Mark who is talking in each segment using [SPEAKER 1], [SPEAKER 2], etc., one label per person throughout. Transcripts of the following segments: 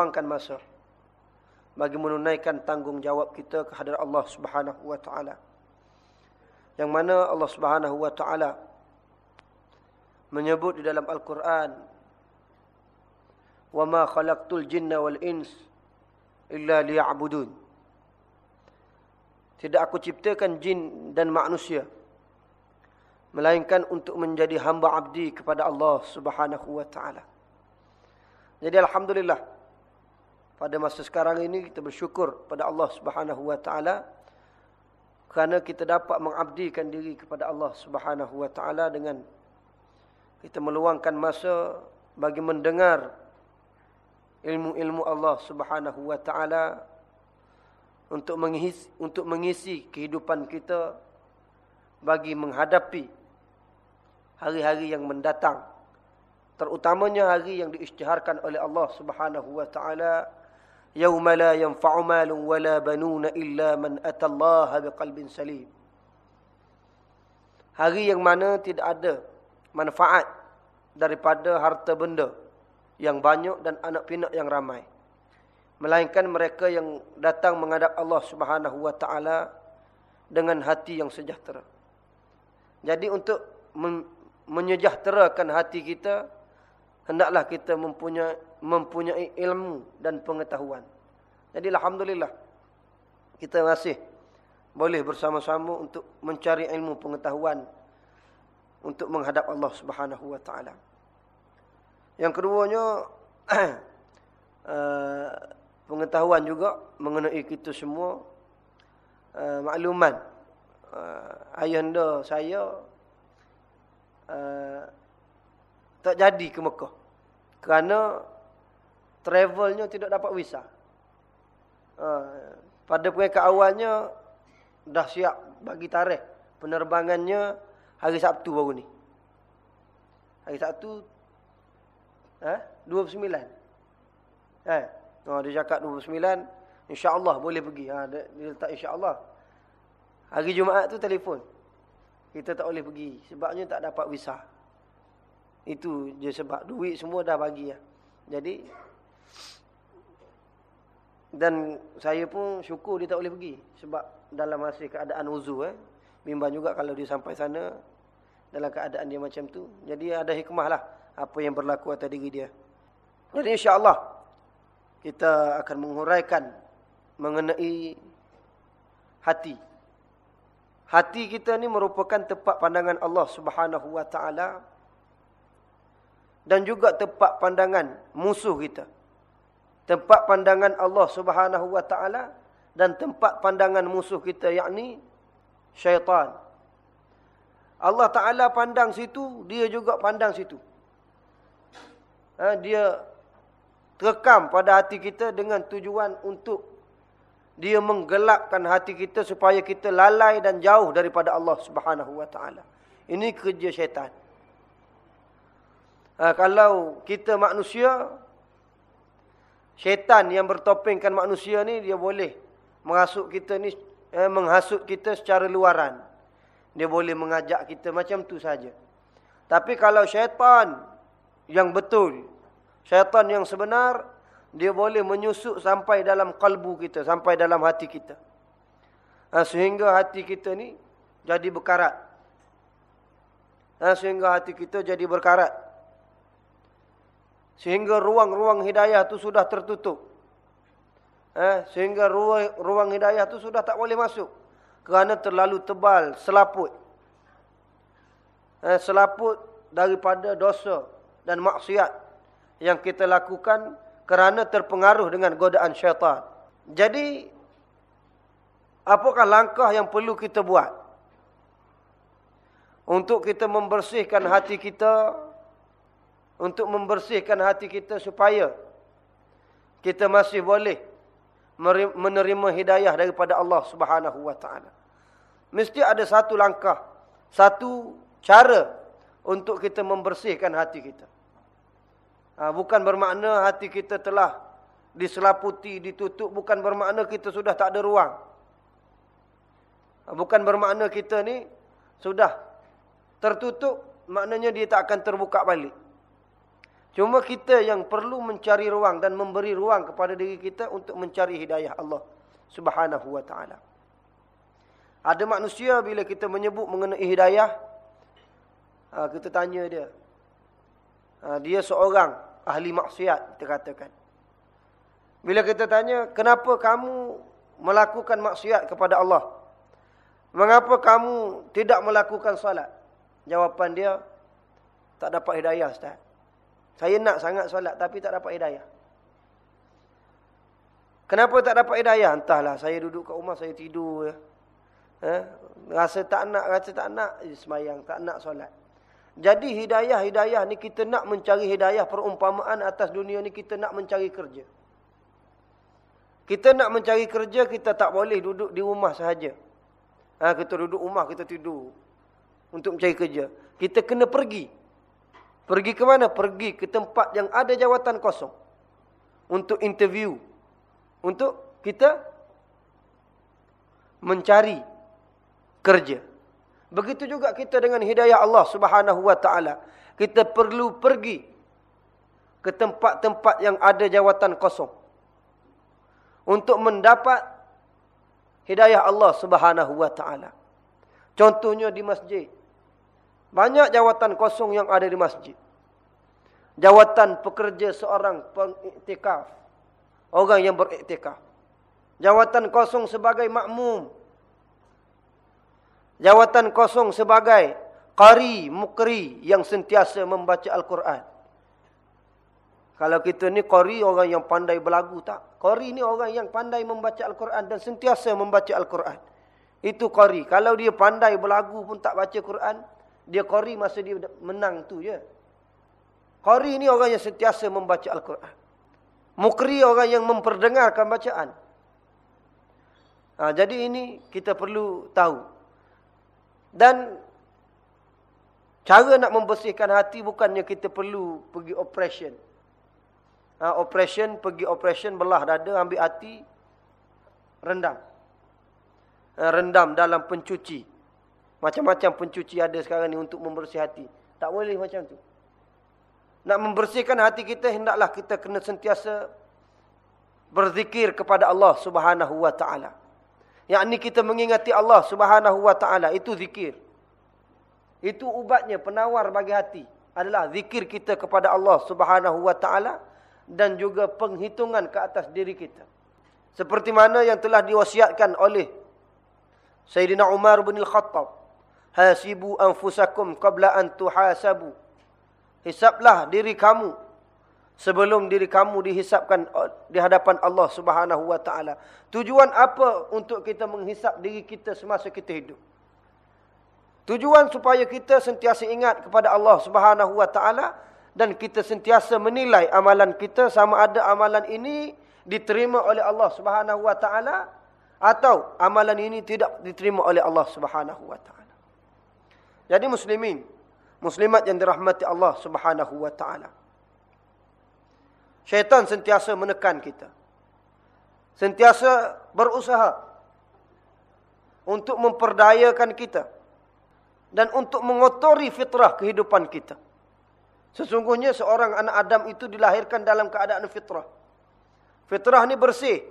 [SPEAKER 1] meluangkan masa. Bagi menunaikan tanggungjawab kita kehadrat Allah Subhanahu wa taala. Yang mana Allah Subhanahu wa taala menyebut di dalam Al-Quran wa ma khalaqtul jinna wal ins illa liya'budun. Tidak aku ciptakan jin dan manusia melainkan untuk menjadi hamba abdi kepada Allah Subhanahu wa taala. Jadi alhamdulillah pada masa sekarang ini kita bersyukur pada Allah Subhanahu wa taala kerana kita dapat mengabdikan diri kepada Allah Subhanahu wa taala dengan kita meluangkan masa bagi mendengar ilmu-ilmu Allah Subhanahu wa taala untuk mengisi untuk mengisi kehidupan kita bagi menghadapi hari-hari yang mendatang. Terutamanya hari yang diisytiharkan oleh Allah Subhanahu wa taala yauma la yanfa'u malun wala banuna illa man atallaha biqalbin salim hari yang mana tidak ada manfaat daripada harta benda yang banyak dan anak pinak yang ramai. Melainkan mereka yang datang menghadap Allah taala dengan hati yang sejahtera. Jadi untuk menyejahterakan hati kita hendaklah kita mempunyai mempunyai ilmu dan pengetahuan. Jadi alhamdulillah kita masih boleh bersama-sama untuk mencari ilmu pengetahuan untuk menghadap Allah Subhanahu wa taala. Yang keduanya uh, pengetahuan juga mengenai kita semua uh, makluman uh, ayahanda saya uh, tak jadi ke Mekah kerana travelnya tidak dapat visa. Uh, pada peringkat awalnya dah siap bagi tarikh penerbangannya hari Sabtu baru ni. Hari Sabtu Ha? 29. Eh, oh, dia cakap 29, insya-Allah boleh pergi. Ha, dia, dia letak insya-Allah. Hari Jumaat tu telefon. Kita tak boleh pergi sebabnya tak dapat visa. Itu je sebab duit semua dah bagi ya. Jadi dan saya pun syukur dia tak boleh pergi sebab dalam masih keadaan uzur eh. Bimbang juga kalau dia sampai sana dalam keadaan dia macam tu. Jadi ada hikmah lah apa yang berlaku atas diri dia. Jadi insya-Allah kita akan menguraikan mengenai hati. Hati kita ni merupakan tempat pandangan Allah Subhanahu wa taala dan juga tempat pandangan musuh kita. Tempat pandangan Allah Subhanahu wa taala dan tempat pandangan musuh kita yakni syaitan. Allah Taala pandang situ, dia juga pandang situ ha, dia terekam pada hati kita dengan tujuan untuk dia menggelapkan hati kita supaya kita lalai dan jauh daripada Allah Subhanahu wa taala. Ini kerja syaitan. Ha, kalau kita manusia syaitan yang bertopengkan manusia ni dia boleh menghasut kita ni eh, menghasut kita secara luaran. Dia boleh mengajak kita macam tu saja. Tapi kalau syaitan yang betul. Syaitan yang sebenar, dia boleh menyusup sampai dalam kalbu kita, sampai dalam hati kita. Ha, sehingga hati kita ni jadi berkarat. Ha, sehingga hati kita jadi berkarat. Sehingga ruang-ruang hidayah tu sudah tertutup. Ha, sehingga ruang, ruang hidayah tu sudah tak boleh masuk. Kerana terlalu tebal, selaput. Ha, selaput daripada dosa dan maksiat yang kita lakukan kerana terpengaruh dengan godaan syaitan. Jadi, apakah langkah yang perlu kita buat? Untuk kita membersihkan hati kita, untuk membersihkan hati kita supaya kita masih boleh menerima hidayah daripada Allah Subhanahu wa taala. Mesti ada satu langkah, satu cara untuk kita membersihkan hati kita. Ha, bukan bermakna hati kita telah diselaputi, ditutup. Bukan bermakna kita sudah tak ada ruang. Ha, bukan bermakna kita ni sudah tertutup. Maknanya dia tak akan terbuka balik. Cuma kita yang perlu mencari ruang dan memberi ruang kepada diri kita untuk mencari hidayah Allah subhanahu wa ta'ala. Ada manusia bila kita menyebut mengenai hidayah, ha, kita tanya dia. Ha, dia seorang ahli maksiat, kita katakan. Bila kita tanya, kenapa kamu melakukan maksiat kepada Allah? Mengapa kamu tidak melakukan salat? Jawapan dia, tak dapat hidayah Ustaz. Saya nak sangat solat tapi tak dapat hidayah. Kenapa tak dapat hidayah? Entahlah, saya duduk kat rumah, saya tidur. Eh? Rasa tak nak, rasa tak nak, eh, semayang, tak nak solat. Jadi hidayah-hidayah ni kita nak mencari hidayah perumpamaan atas dunia ni kita nak mencari kerja. Kita nak mencari kerja, kita tak boleh duduk di rumah sahaja. Ha, kita duduk rumah, kita tidur. Untuk mencari kerja. Kita kena pergi. Pergi ke mana? Pergi ke tempat yang ada jawatan kosong. Untuk interview. Untuk kita mencari kerja. Begitu juga kita dengan hidayah Allah subhanahu wa ta'ala. Kita perlu pergi ke tempat-tempat yang ada jawatan kosong. Untuk mendapat hidayah Allah subhanahu wa ta'ala. Contohnya di masjid. Banyak jawatan kosong yang ada di masjid. Jawatan pekerja seorang pengiktikaf. Orang yang beriktikaf. Jawatan kosong sebagai makmum. Jawatan kosong sebagai qari, mukri yang sentiasa membaca Al-Quran. Kalau kita ni qari orang yang pandai berlagu tak? Qari ni orang yang pandai membaca Al-Quran dan sentiasa membaca Al-Quran. Itu qari. Kalau dia pandai berlagu pun tak baca Quran, dia qari masa dia menang tu je. Qari ni orang yang sentiasa membaca Al-Quran. Mukri orang yang memperdengarkan bacaan. Ha, jadi ini kita perlu tahu. Dan cara nak membersihkan hati bukannya kita perlu pergi operation. Ha, operation, pergi operation, belah dada, ambil hati, rendam. Ha, rendam dalam pencuci. Macam-macam pencuci ada sekarang ni untuk membersih hati. Tak boleh macam tu. Nak membersihkan hati kita, hendaklah kita kena sentiasa berzikir kepada Allah subhanahu wa ta'ala. Yang ini kita mengingati Allah subhanahu wa ta'ala. Itu zikir. Itu ubatnya, penawar bagi hati. Adalah zikir kita kepada Allah subhanahu wa ta'ala. Dan juga penghitungan ke atas diri kita. Seperti mana yang telah diwasiatkan oleh Sayyidina Umar bin Al-Khattab hasibu anfusakum qabla an tuhasabu. Hisablah diri kamu sebelum diri kamu dihisapkan di hadapan Allah Subhanahu wa taala. Tujuan apa untuk kita menghisap diri kita semasa kita hidup? Tujuan supaya kita sentiasa ingat kepada Allah Subhanahu wa taala dan kita sentiasa menilai amalan kita sama ada amalan ini diterima oleh Allah Subhanahu wa taala atau amalan ini tidak diterima oleh Allah Subhanahu wa taala jadi muslimin, muslimat yang dirahmati Allah Subhanahu wa taala. Syaitan sentiasa menekan kita. Sentiasa berusaha untuk memperdayakan kita dan untuk mengotori fitrah kehidupan kita. Sesungguhnya seorang anak Adam itu dilahirkan dalam keadaan fitrah. Fitrah ni bersih.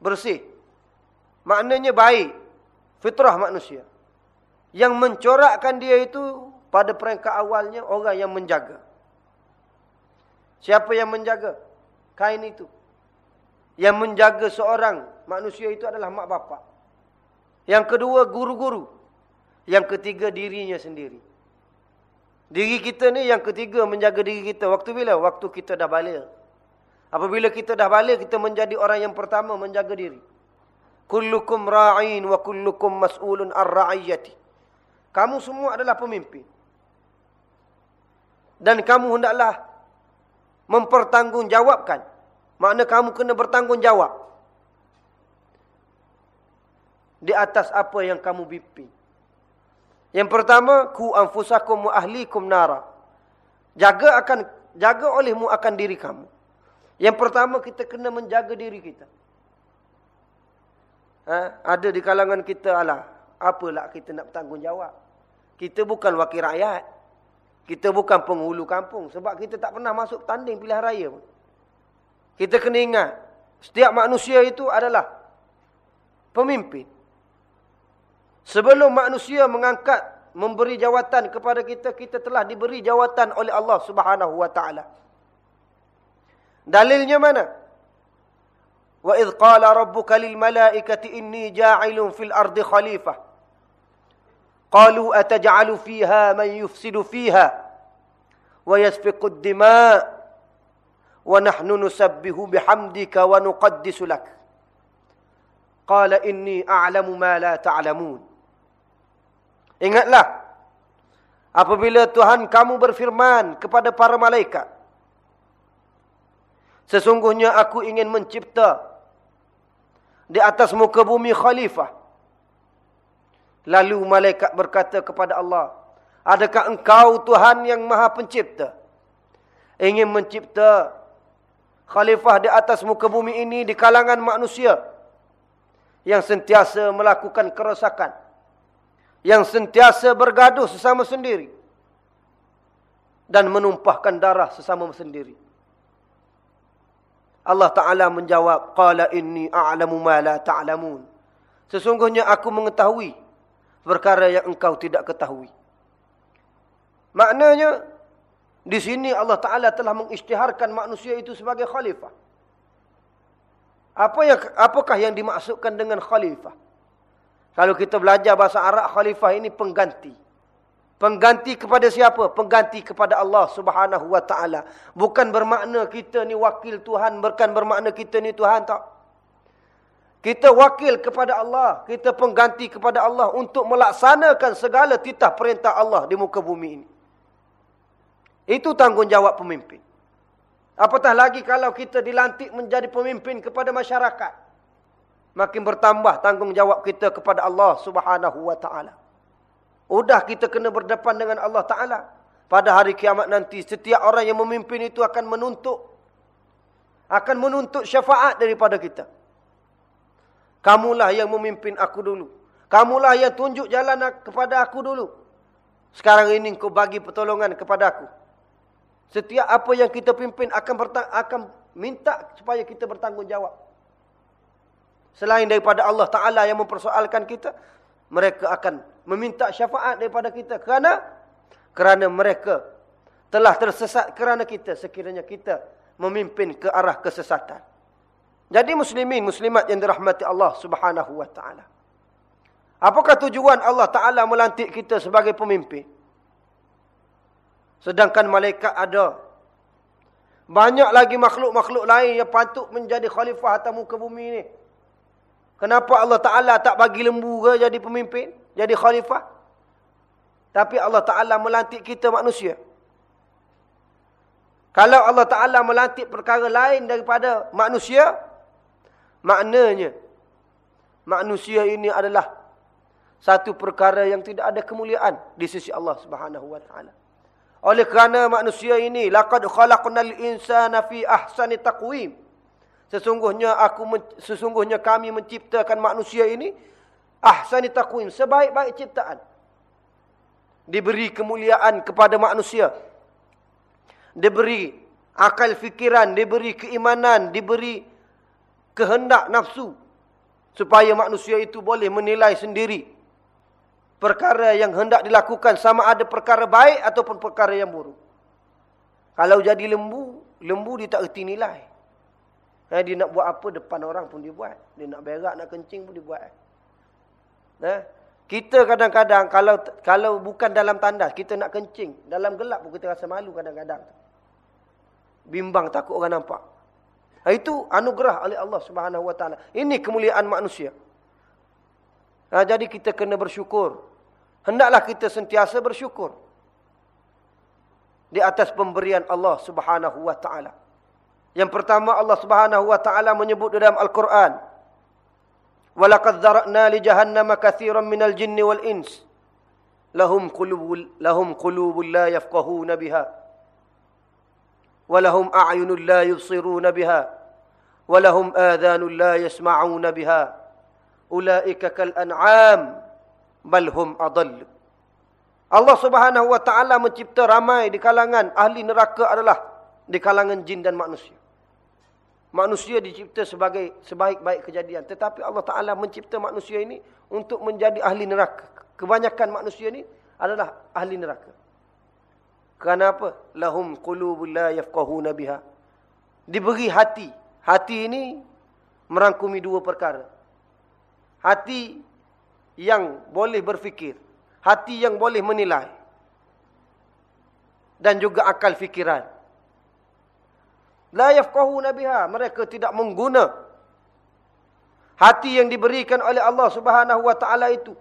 [SPEAKER 1] Bersih. Maknanya baik. Fitrah manusia. Yang mencorakkan dia itu pada peringkat awalnya orang yang menjaga. Siapa yang menjaga? Kain itu. Yang menjaga seorang manusia itu adalah mak bapak. Yang kedua guru-guru. Yang ketiga dirinya sendiri. Diri kita ni yang ketiga menjaga diri kita. Waktu bila? Waktu kita dah balik. Apabila kita dah balik, kita menjadi orang yang pertama menjaga diri. Kullukum ra'in wa kullukum mas'ulun ar-ra'iyyati. Kamu semua adalah pemimpin. Dan kamu hendaklah mempertanggungjawabkan. Makna kamu kena bertanggungjawab. Di atas apa yang kamu bimbing. Yang pertama, ku anfusakum wa ahlikum nara. Jaga akan jaga olehmu akan diri kamu. Yang pertama kita kena menjaga diri kita. Ha? ada di kalangan kita alah, apalah kita nak bertanggungjawab. Kita bukan wakil rakyat. Kita bukan penghulu kampung. Sebab kita tak pernah masuk tanding pilihan raya. Kita kena ingat. Setiap manusia itu adalah pemimpin. Sebelum manusia mengangkat, memberi jawatan kepada kita, kita telah diberi jawatan oleh Allah subhanahu wa ta'ala. Dalilnya mana? Wa idh qala rabbuka lil malaikati inni ja'ilun fil ardi khalifah. Qalu ataj'alu fiha man yufsidu fiha wa yasfiqu ad-dima' wa nahnu nusabbihu bihamdika wa nuqaddisu lak. Qala inni a'lamu ma la ta'lamun. Ingatlah apabila Tuhan kamu berfirman kepada para malaikat Sesungguhnya aku ingin mencipta di atas muka bumi khalifah. Lalu malaikat berkata kepada Allah, Adakah engkau Tuhan yang maha pencipta? Ingin mencipta khalifah di atas muka bumi ini di kalangan manusia yang sentiasa melakukan kerosakan yang sentiasa bergaduh sesama sendiri dan menumpahkan darah sesama sendiri. Allah Taala menjawab, "Qala inni a'lamu ma la ta'lamun." Sesungguhnya aku mengetahui perkara yang engkau tidak ketahui. Maknanya di sini Allah Taala telah mengisytiharkan manusia itu sebagai khalifah. Apa yang apakah yang dimaksudkan dengan khalifah? Kalau kita belajar bahasa Arab, khalifah ini pengganti. Pengganti kepada siapa? Pengganti kepada Allah subhanahu wa ta'ala. Bukan bermakna kita ni wakil Tuhan. Bukan bermakna kita ni Tuhan tak. Kita wakil kepada Allah. Kita pengganti kepada Allah untuk melaksanakan segala titah perintah Allah di muka bumi ini. Itu tanggungjawab pemimpin. Apatah lagi kalau kita dilantik menjadi pemimpin kepada masyarakat makin bertambah tanggungjawab kita kepada Allah Subhanahu wa taala. Udah kita kena berdepan dengan Allah taala. Pada hari kiamat nanti setiap orang yang memimpin itu akan menuntut akan menuntut syafaat daripada kita. Kamulah yang memimpin aku dulu. Kamulah yang tunjuk jalan kepada aku dulu. Sekarang ini kau bagi pertolongan kepada aku. Setiap apa yang kita pimpin akan akan minta supaya kita bertanggungjawab. Selain daripada Allah Ta'ala yang mempersoalkan kita. Mereka akan meminta syafaat daripada kita. Kerana? Kerana mereka telah tersesat kerana kita. Sekiranya kita memimpin ke arah kesesatan. Jadi muslimin, muslimat yang dirahmati Allah Subhanahu Wa Ta'ala. Apakah tujuan Allah Ta'ala melantik kita sebagai pemimpin? Sedangkan malaikat ada. Banyak lagi makhluk-makhluk lain yang patut menjadi khalifah atas muka bumi ini. Kenapa Allah Ta'ala tak bagi lembu ke jadi pemimpin? Jadi khalifah? Tapi Allah Ta'ala melantik kita manusia. Kalau Allah Ta'ala melantik perkara lain daripada manusia, maknanya manusia ini adalah satu perkara yang tidak ada kemuliaan di sisi Allah Subhanahu wa taala. Oleh kerana manusia ini laqad khalaqnal insana fi ahsani taqwim. Sesungguhnya aku sesungguhnya kami menciptakan manusia ini ahsani taqwim sebaik-baik ciptaan. Diberi kemuliaan kepada manusia. Diberi akal fikiran, diberi keimanan, diberi kehendak nafsu supaya manusia itu boleh menilai sendiri perkara yang hendak dilakukan sama ada perkara baik ataupun perkara yang buruk. Kalau jadi lembu, lembu dia tak erti nilai. Eh, dia nak buat apa depan orang pun dia buat. Dia nak berak, nak kencing pun dia buat. Eh, kita kadang-kadang kalau kalau bukan dalam tandas, kita nak kencing. Dalam gelap pun kita rasa malu kadang-kadang. Bimbang takut orang nampak. Itu anugerah oleh Allah Subhanahu Wa Taala. Ini kemuliaan manusia. Ha, jadi kita kena bersyukur. Hendaklah kita sentiasa bersyukur. Di atas pemberian Allah Subhanahu Wa Taala. Yang pertama Allah Subhanahu wa taala menyebut dalam Al-Quran. Katsiran minal jinni wal ins. Lahum qulubul lahum qulubul la yafqahuna biha. A'yunul la yubsiruna biha. Walahum adhanul la yasma'una biha. Ulaika kal an'am bal hum adall. Allah subhanahu wa ta'ala mencipta ramai di kalangan ahli neraka adalah di kalangan jin dan manusia. Manusia dicipta sebagai sebaik-baik kejadian. Tetapi Allah Ta'ala mencipta manusia ini untuk menjadi ahli neraka. Kebanyakan manusia ini adalah ahli neraka. Kenapa? Lahum qulubul la yafqahuna biha. Diberi hati. Hati ini merangkumi dua perkara. Hati yang boleh berfikir. Hati yang boleh menilai. Dan juga akal fikiran. La yafqahuna biha, mereka tidak mengguna hati yang diberikan oleh Allah Subhanahu wa taala itu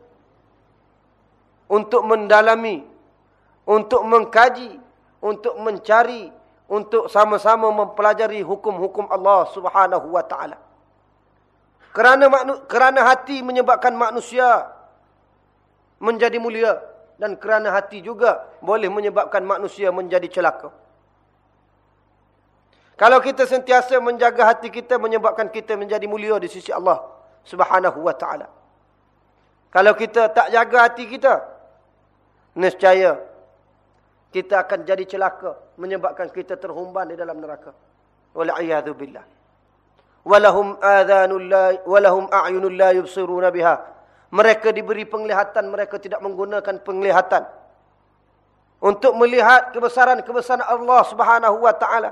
[SPEAKER 1] untuk mendalami, untuk mengkaji, untuk mencari, untuk sama-sama mempelajari hukum-hukum Allah Subhanahu wa taala. Kerana kerana hati menyebabkan manusia menjadi mulia dan kerana hati juga boleh menyebabkan manusia menjadi celaka. Kalau kita sentiasa menjaga hati kita menyebabkan kita menjadi mulia di sisi Allah Subhanahu wa taala. Kalau kita tak jaga hati kita, nescaya kita akan jadi celaka menyebabkan kita terhumban di dalam neraka. Wal a'yadu billah. Walahum adhanul la walahum a'yunul la yubsiruna biha. Mereka diberi penglihatan, mereka tidak menggunakan penglihatan untuk melihat kebesaran-kebesaran Allah Subhanahu wa taala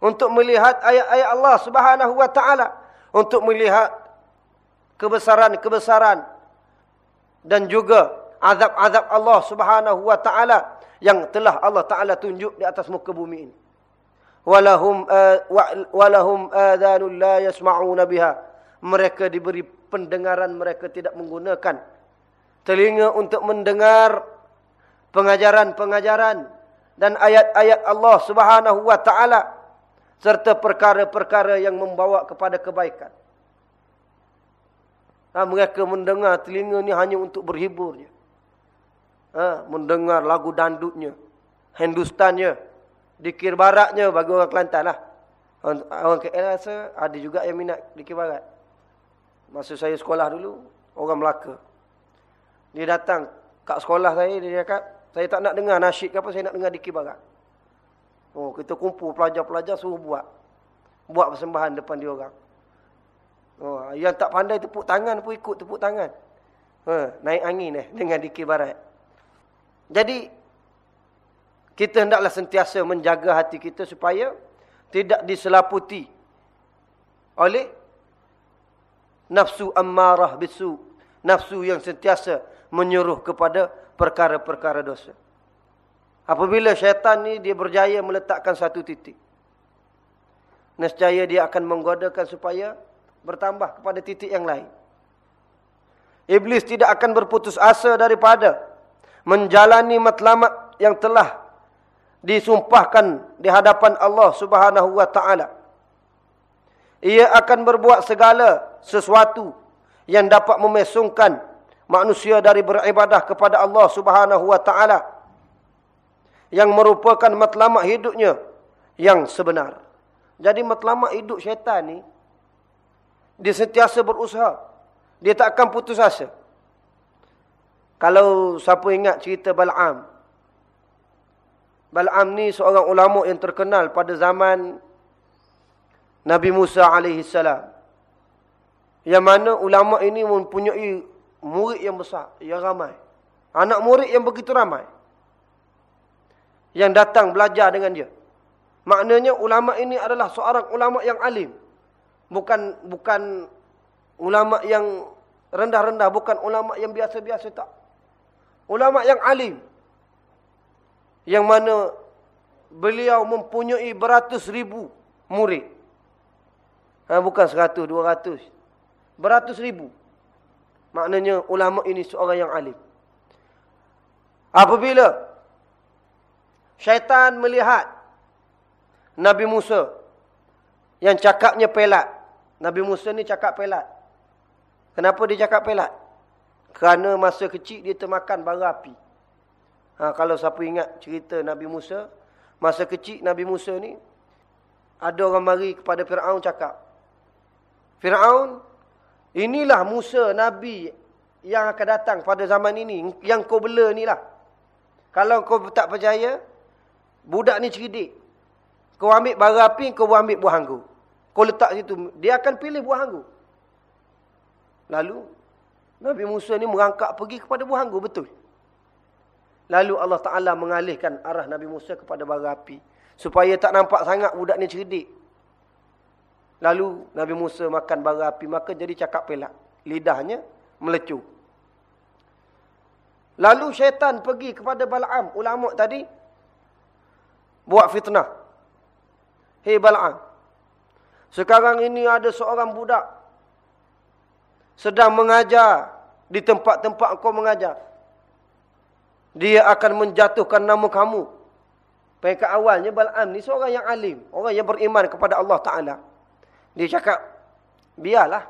[SPEAKER 1] untuk melihat ayat-ayat Allah Subhanahu wa taala untuk melihat kebesaran-kebesaran dan juga azab-azab Allah Subhanahu wa taala yang telah Allah taala tunjuk di atas muka bumi ini walahum walahum adhanul la yasma'una biha mereka diberi pendengaran mereka tidak menggunakan telinga untuk mendengar pengajaran-pengajaran dan ayat-ayat Allah Subhanahu wa taala serta perkara-perkara yang membawa kepada kebaikan. Ha, mereka mendengar telinga ni hanya untuk berhibur je. Ha, mendengar lagu dandutnya, Hindustannya, dikir baratnya bagi orang Kelantan lah. Orang KL rasa ada juga yang minat dikir barat. Masa saya sekolah dulu, orang Melaka. Dia datang kat sekolah saya, dia cakap, saya tak nak dengar nasyid ke apa, saya nak dengar dikir barat. Oh, kita kumpul pelajar-pelajar suruh buat. Buat persembahan depan dia orang. Oh, yang tak pandai tepuk tangan pun ikut tepuk tangan. Ha, naik angin eh dengan dikir barat. Jadi kita hendaklah sentiasa menjaga hati kita supaya tidak diselaputi oleh nafsu ammarah bisu, nafsu yang sentiasa menyuruh kepada perkara-perkara dosa. Apabila syaitan ni dia berjaya meletakkan satu titik. Nescaya dia akan menggodakan supaya bertambah kepada titik yang lain. Iblis tidak akan berputus asa daripada menjalani matlamat yang telah disumpahkan di hadapan Allah Subhanahu wa taala. Ia akan berbuat segala sesuatu yang dapat memesungkan manusia dari beribadah kepada Allah Subhanahu wa taala yang merupakan matlamat hidupnya yang sebenar. Jadi matlamat hidup syaitan ni dia sentiasa berusaha. Dia tak akan putus asa. Kalau siapa ingat cerita Bal'am. Bal'am ni seorang ulama yang terkenal pada zaman Nabi Musa salam. Yang mana ulama ini mempunyai murid yang besar, yang ramai. Anak murid yang begitu ramai yang datang belajar dengan dia. Maknanya ulama ini adalah seorang ulama yang alim. Bukan bukan ulama yang rendah-rendah, bukan ulama yang biasa-biasa tak. Ulama yang alim. Yang mana beliau mempunyai beratus ribu murid. Ha, bukan seratus, dua ratus. Beratus ribu. Maknanya ulama ini seorang yang alim. Apabila syaitan melihat Nabi Musa yang cakapnya pelat. Nabi Musa ni cakap pelat. Kenapa dia cakap pelat? Kerana masa kecil dia termakan bara api. Ha, kalau siapa ingat cerita Nabi Musa, masa kecil Nabi Musa ni, ada orang mari kepada Fir'aun cakap, Fir'aun, inilah Musa Nabi yang akan datang pada zaman ini, yang kau bela ni lah. Kalau kau tak percaya, budak ni cerdik. Kau ambil bara api, kau ambil buah anggur. Kau letak situ, dia akan pilih buah anggur. Lalu, Nabi Musa ni merangkak pergi kepada buah anggur, betul. Lalu Allah Ta'ala mengalihkan arah Nabi Musa kepada bara api. Supaya tak nampak sangat budak ni cerdik. Lalu Nabi Musa makan bara api, maka jadi cakap pelak. Lidahnya melecur. Lalu syaitan pergi kepada Bal'am, ulama tadi. Buat fitnah. Hei Bal'am. Sekarang ini ada seorang budak. Sedang mengajar di tempat-tempat kau mengajar. Dia akan menjatuhkan nama kamu. Peringkat awalnya Bal'am ni seorang yang alim. Orang yang beriman kepada Allah Ta'ala. Dia cakap, biarlah.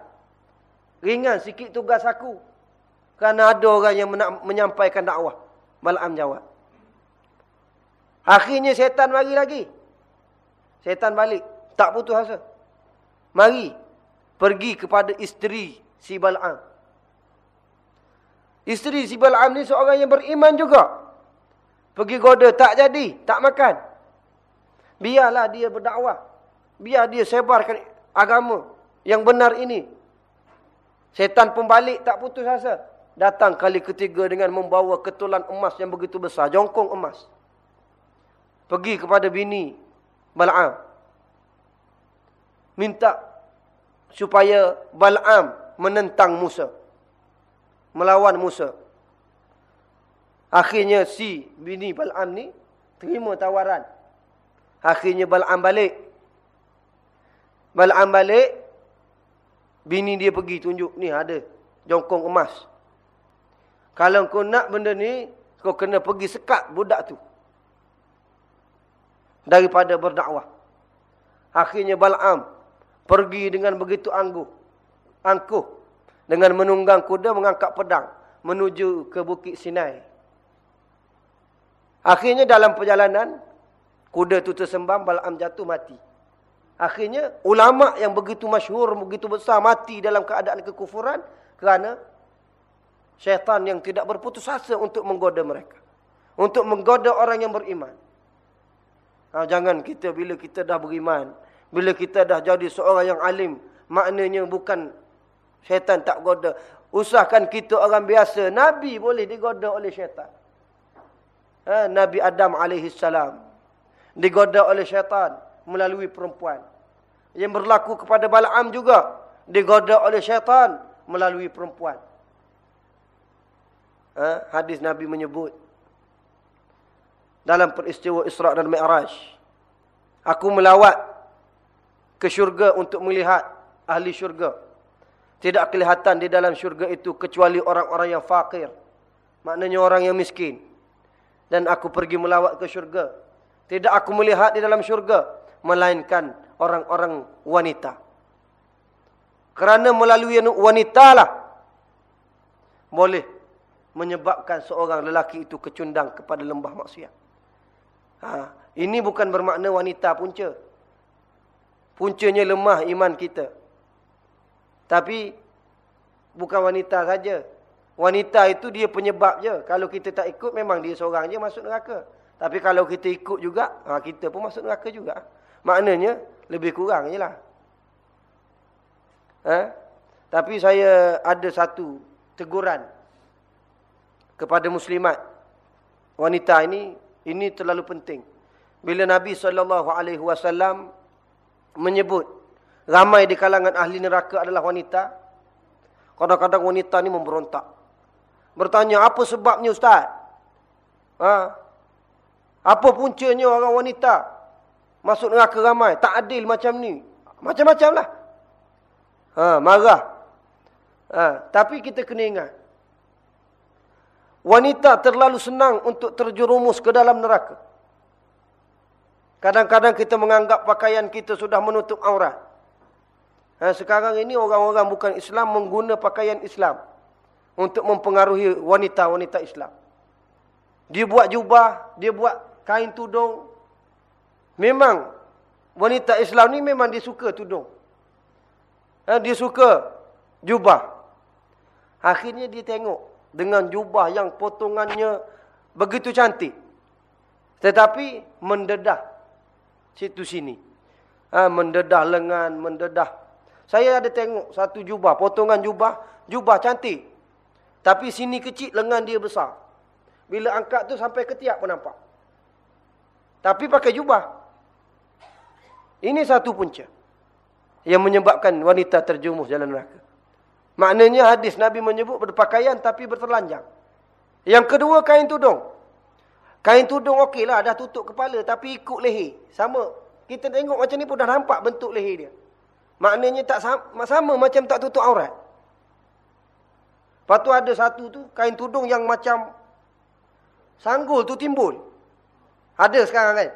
[SPEAKER 1] Ringan sikit tugas aku. Kerana ada orang yang menyampaikan dakwah. Bal'am jawab. Akhirnya setan mari lagi. Setan balik. Tak putus asa. Mari. Pergi kepada isteri si Bal'am. Isteri si Bal'am ni seorang yang beriman juga. Pergi goda. Tak jadi. Tak makan. Biarlah dia berdakwah. Biar dia sebarkan agama yang benar ini. Setan pun balik tak putus asa. Datang kali ketiga dengan membawa ketulan emas yang begitu besar. Jongkong emas. Pergi kepada bini Bal'am. Minta supaya Bal'am menentang Musa. Melawan Musa. Akhirnya si bini Bal'am ni terima tawaran. Akhirnya Bal'am balik. Bal'am balik. Bini dia pergi tunjuk. Ni ada jongkong emas. Kalau kau nak benda ni, kau kena pergi sekat budak tu daripada berdakwah. Akhirnya Bal'am pergi dengan begitu angguh. Angkuh. Dengan menunggang kuda mengangkat pedang. Menuju ke Bukit Sinai. Akhirnya dalam perjalanan. Kuda itu tersembam. Bal'am jatuh mati. Akhirnya ulama yang begitu masyhur, begitu besar mati dalam keadaan kekufuran. Kerana syaitan yang tidak berputus asa untuk menggoda mereka. Untuk menggoda orang yang beriman. Ha, jangan kita bila kita dah beriman. Bila kita dah jadi seorang yang alim. Maknanya bukan syaitan tak goda. Usahkan kita orang biasa. Nabi boleh digoda oleh syaitan. Ha, Nabi Adam AS. Digoda oleh syaitan melalui perempuan. Yang berlaku kepada Bal'am juga. Digoda oleh syaitan melalui perempuan. Ha, hadis Nabi menyebut dalam peristiwa Isra' dan Mi'raj. Aku melawat ke syurga untuk melihat ahli syurga. Tidak kelihatan di dalam syurga itu kecuali orang-orang yang fakir. Maknanya orang yang miskin. Dan aku pergi melawat ke syurga. Tidak aku melihat di dalam syurga. Melainkan orang-orang wanita. Kerana melalui wanita lah. Boleh menyebabkan seorang lelaki itu kecundang kepada lembah maksiat. Ha, ini bukan bermakna wanita punca. Puncanya lemah iman kita. Tapi bukan wanita saja. Wanita itu dia penyebab je. Kalau kita tak ikut memang dia seorang je masuk neraka. Tapi kalau kita ikut juga, ha, kita pun masuk neraka juga. Maknanya lebih kurang je lah. Ha? Tapi saya ada satu teguran kepada muslimat. Wanita ini ini terlalu penting. Bila Nabi SAW menyebut ramai di kalangan ahli neraka adalah wanita. Kadang-kadang wanita ni memberontak. Bertanya, apa sebabnya Ustaz? Ha? Apa puncanya orang wanita masuk neraka ramai? Tak adil macam ni. Macam-macam lah. Ha, marah. Ha, tapi kita kena ingat. Wanita terlalu senang untuk terjerumus ke dalam neraka. Kadang-kadang kita menganggap pakaian kita sudah menutup aurat. Ha, sekarang ini orang-orang bukan Islam mengguna pakaian Islam. Untuk mempengaruhi wanita-wanita Islam. Dia buat jubah, dia buat kain tudung. Memang wanita Islam ni memang dia suka tudung. Ha, dia suka jubah. Akhirnya dia tengok dengan jubah yang potongannya begitu cantik. Tetapi mendedah situ sini. Ha, mendedah lengan, mendedah. Saya ada tengok satu jubah, potongan jubah, jubah cantik. Tapi sini kecil, lengan dia besar. Bila angkat tu sampai ketiak pun nampak. Tapi pakai jubah. Ini satu punca. Yang menyebabkan wanita terjumus jalan neraka. Maknanya hadis Nabi menyebut berpakaian tapi berterlanjang. Yang kedua kain tudung. Kain tudung okeylah dah tutup kepala tapi ikut leher. Sama. Kita tengok macam ni pun dah nampak bentuk leher dia. Maknanya tak sama, sama macam tak tutup aurat. Lepas tu ada satu tu kain tudung yang macam sanggul tu timbul. Ada sekarang kan.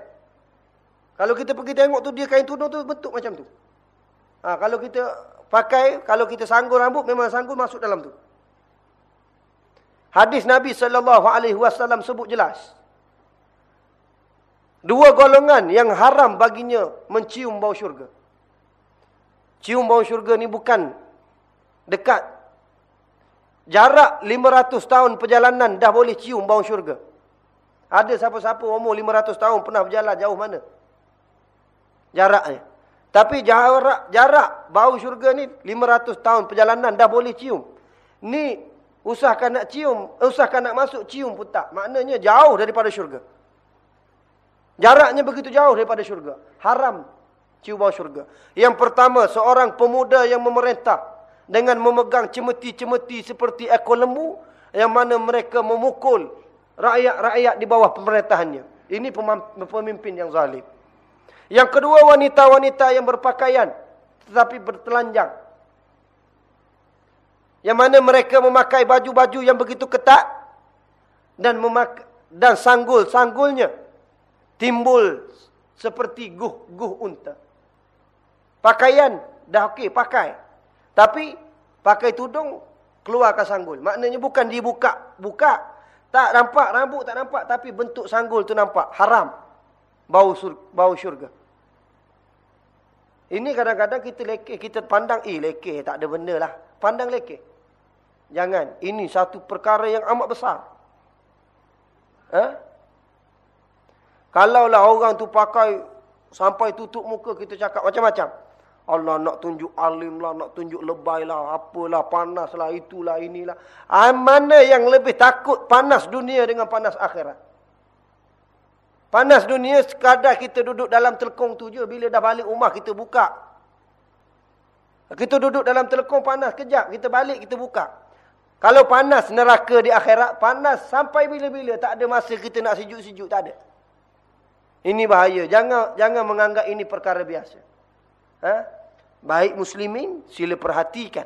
[SPEAKER 1] Kalau kita pergi tengok tu dia kain tudung tu bentuk macam tu. Ha, kalau kita pakai, kalau kita sanggul rambut memang sanggul masuk dalam tu. Hadis Nabi sallallahu alaihi wasallam sebut jelas. Dua golongan yang haram baginya mencium bau syurga. Cium bau syurga ni bukan dekat. Jarak 500 tahun perjalanan dah boleh cium bau syurga. Ada siapa-siapa umur 500 tahun pernah berjalan jauh mana? Jaraknya. Tapi jarak jarak bau syurga ni 500 tahun perjalanan dah boleh cium. Ni usahakan nak cium, usahakan nak masuk cium pun tak. Maknanya jauh daripada syurga. Jaraknya begitu jauh daripada syurga. Haram cium bau syurga. Yang pertama, seorang pemuda yang memerintah dengan memegang cemeti-cemeti seperti ekor lembu yang mana mereka memukul rakyat-rakyat di bawah pemerintahannya. Ini pemimpin yang zalim. Yang kedua, wanita-wanita yang berpakaian tetapi bertelanjang. Yang mana mereka memakai baju-baju yang begitu ketat dan memakai dan sanggul-sanggulnya timbul seperti guh-guh unta. Pakaian dah okey pakai. Tapi pakai tudung keluarkan sanggul. Maknanya bukan dibuka, buka. Tak nampak rambut tak nampak tapi bentuk sanggul tu nampak. Haram. Bau sur, bau syurga. Ini kadang-kadang kita lekeh, kita pandang eh lekeh tak ada benda lah. Pandang lekeh. Jangan, ini satu perkara yang amat besar. Eh? Kalaulah orang tu pakai sampai tutup muka kita cakap macam-macam. Allah nak tunjuk alim lah, nak tunjuk lebay lah, apalah, panas lah, itulah, inilah. Ah, mana yang lebih takut panas dunia dengan panas akhirat? Panas dunia sekadar kita duduk dalam telkong tu je. Bila dah balik rumah kita buka. Kita duduk dalam telkong panas kejap. Kita balik kita buka. Kalau panas neraka di akhirat, panas sampai bila-bila. Tak ada masa kita nak sejuk-sejuk, tak ada. Ini bahaya. Jangan jangan menganggap ini perkara biasa. Ha? Baik muslimin, sila perhatikan.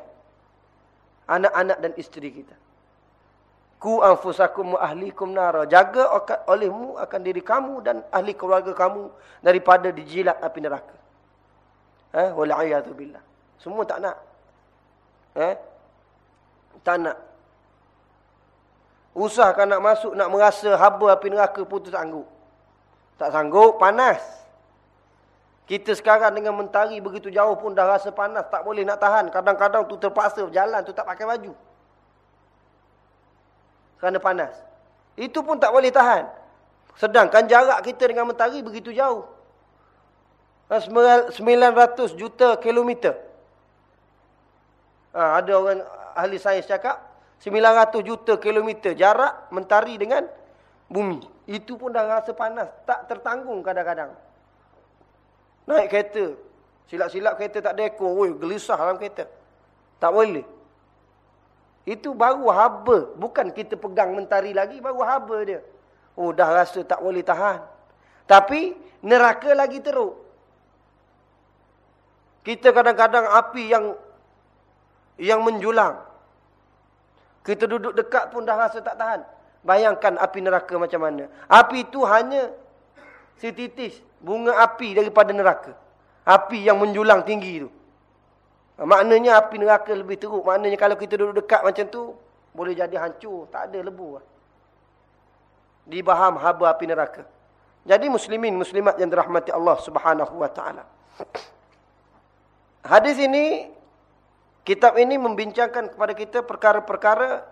[SPEAKER 1] Anak-anak dan isteri kita. Ku anfusakum wa ahlikum nara. Jaga olehmu akan diri kamu dan ahli keluarga kamu daripada dijilat api neraka. Ha? Wal'ayadu billah. Semua tak nak. Ha? Tak nak. Usahakan nak masuk, nak merasa haba api neraka pun tak sanggup. Tak sanggup, panas. Kita sekarang dengan mentari begitu jauh pun dah rasa panas. Tak boleh nak tahan. Kadang-kadang tu terpaksa berjalan tu tak pakai baju. Kerana panas. Itu pun tak boleh tahan. Sedangkan jarak kita dengan mentari begitu jauh. 900 juta kilometer. Ha, ada orang ahli sains cakap. 900 juta kilometer jarak mentari dengan bumi. Itu pun dah rasa panas. Tak tertanggung kadang-kadang. Naik kereta. Silap-silap kereta tak ada ekor. Woi, gelisah dalam kereta. Tak boleh. Itu baru haba. Bukan kita pegang mentari lagi. Baru haba dia. Oh, dah rasa tak boleh tahan. Tapi, neraka lagi teruk. Kita kadang-kadang api yang yang menjulang. Kita duduk dekat pun dah rasa tak tahan. Bayangkan api neraka macam mana. Api itu hanya setitis bunga api daripada neraka. Api yang menjulang tinggi itu. Maknanya api neraka lebih teruk. Maknanya kalau kita duduk dekat macam tu, boleh jadi hancur. Tak ada lebu. Dibaham haba api neraka. Jadi muslimin, muslimat yang dirahmati Allah subhanahu wa ta'ala. Hadis ini, kitab ini membincangkan kepada kita perkara-perkara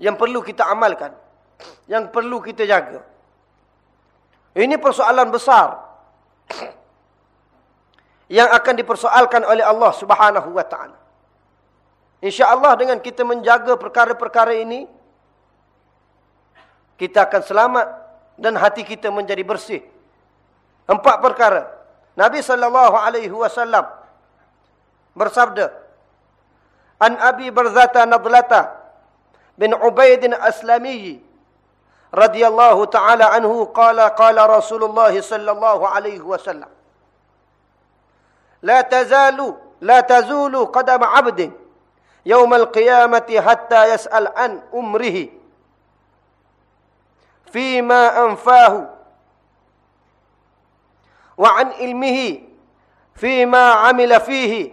[SPEAKER 1] yang perlu kita amalkan. yang perlu kita jaga. Ini persoalan besar yang akan dipersoalkan oleh Allah Subhanahu wa taala. Insya-Allah dengan kita menjaga perkara-perkara ini kita akan selamat dan hati kita menjadi bersih. Empat perkara. Nabi sallallahu alaihi wasallam bersabda, "An Abi Barzata Nadlata bin Ubaid Aslami رضي الله تعالى عنه قال قال رسول الله صلى الله عليه وسلم لا تزال لا تزول قدم عبد يوم القيامة حتى يسأل عن أمره فيما أنفاه وعن علمه فيما عمل فيه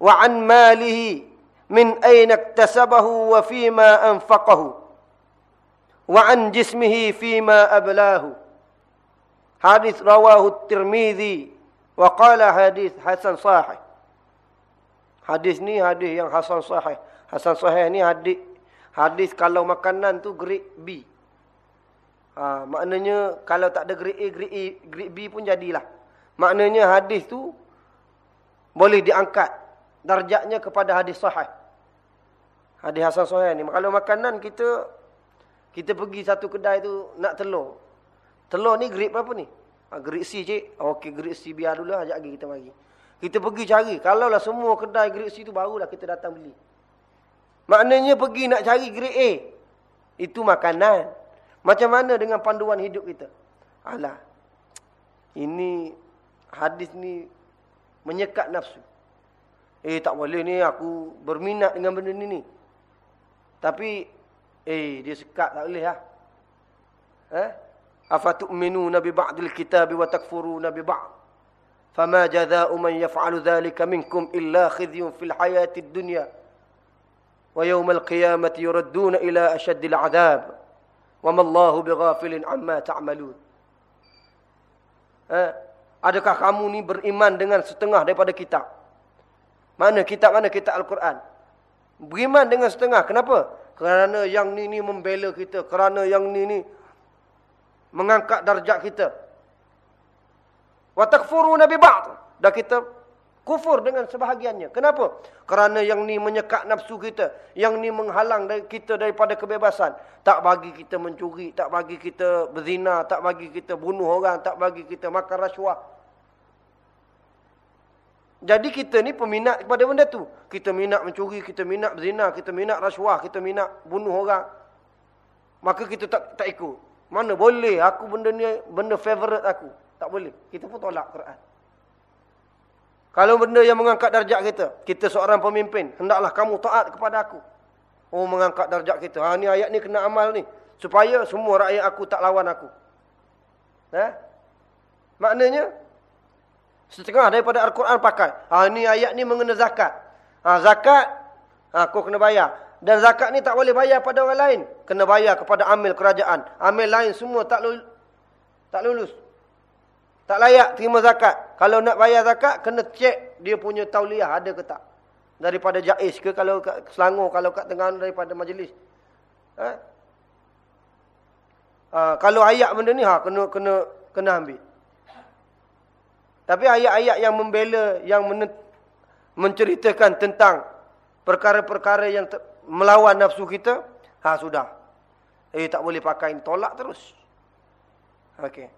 [SPEAKER 1] وعن ماله من أين اكتسبه وفيما أنفقه. wa an jismihi fima ablahu. Hadis rawahu Tirmizi. Wa qala hadis hasan sahih. Hadis ni hadis yang hasan sahih. Hasan sahih ni hadis hadis kalau makanan tu grade B. Ha, maknanya kalau tak ada grade A grade A, grade B pun jadilah. Maknanya hadis tu boleh diangkat darjatnya kepada hadis sahih. Hadis hasan sahih ni. Kalau makanan kita kita pergi satu kedai tu nak telur. Telur ni grade berapa ni? Ha, grade C cik. Okey grade C biar dulu lah. Sekejap lagi kita bagi. Kita pergi cari. Kalaulah semua kedai grade C itu barulah kita datang beli. Maknanya pergi nak cari grade A. Itu makanan. Macam mana dengan panduan hidup kita? Alah. Ini hadis ni menyekat nafsu. Eh tak boleh ni aku berminat dengan benda ni ni. Tapi Eh, dia sekat tak boleh lah. Eh? Afatu'minu nabi ba'dil kitabi wa takfuru nabi ba'd. Fama jaza'u man yaf'alu thalika minkum illa khidhyum fil hayati dunya. Wa yawmal qiyamati yuradduna ila ashaddil azab. Wa mallahu bighafilin amma ta'amalun. Eh? Adakah kamu ni beriman dengan setengah daripada kitab? Mana kitab mana kitab Al-Quran? Beriman dengan setengah. Kenapa? Kerana yang ni ni membela kita. Kerana yang ni ni mengangkat darjat kita. Wa takfuruna bi ba'd. Dan kita kufur dengan sebahagiannya. Kenapa? Kerana yang ni menyekat nafsu kita, yang ni menghalang kita daripada kebebasan. Tak bagi kita mencuri, tak bagi kita berzina, tak bagi kita bunuh orang, tak bagi kita makan rasuah. Jadi kita ni peminat kepada benda tu. Kita minat mencuri, kita minat berzina, kita minat rasuah, kita minat bunuh orang. Maka kita tak tak ikut. Mana boleh aku benda ni benda favorite aku. Tak boleh. Kita pun tolak Quran. Kalau benda yang mengangkat darjat kita. Kita seorang pemimpin. Hendaklah kamu taat kepada aku. Oh mengangkat darjat kita. Ha ni ayat ni kena amal ni. Supaya semua rakyat aku tak lawan aku. Eh? Maknanya. Setengah daripada Al-Quran pakai. Ha ni ayat ni mengenai zakat. Ha zakat. Ha kau kena bayar. Dan zakat ni tak boleh bayar pada orang lain. Kena bayar kepada amil kerajaan. Amil lain semua tak lulus. Tak lulus. Tak layak terima zakat. Kalau nak bayar zakat, kena cek dia punya tauliah ada ke tak. Daripada jais ke, kalau kat Selangor, kalau kat tengah daripada majlis. Ha? Ha, kalau ayat benda ni, ha, kena kena kena ambil. Tapi ayat-ayat yang membela, yang men menceritakan tentang perkara-perkara yang melawan nafsu kita, ha sudah. Eh tak boleh pakai, tolak terus. Okey.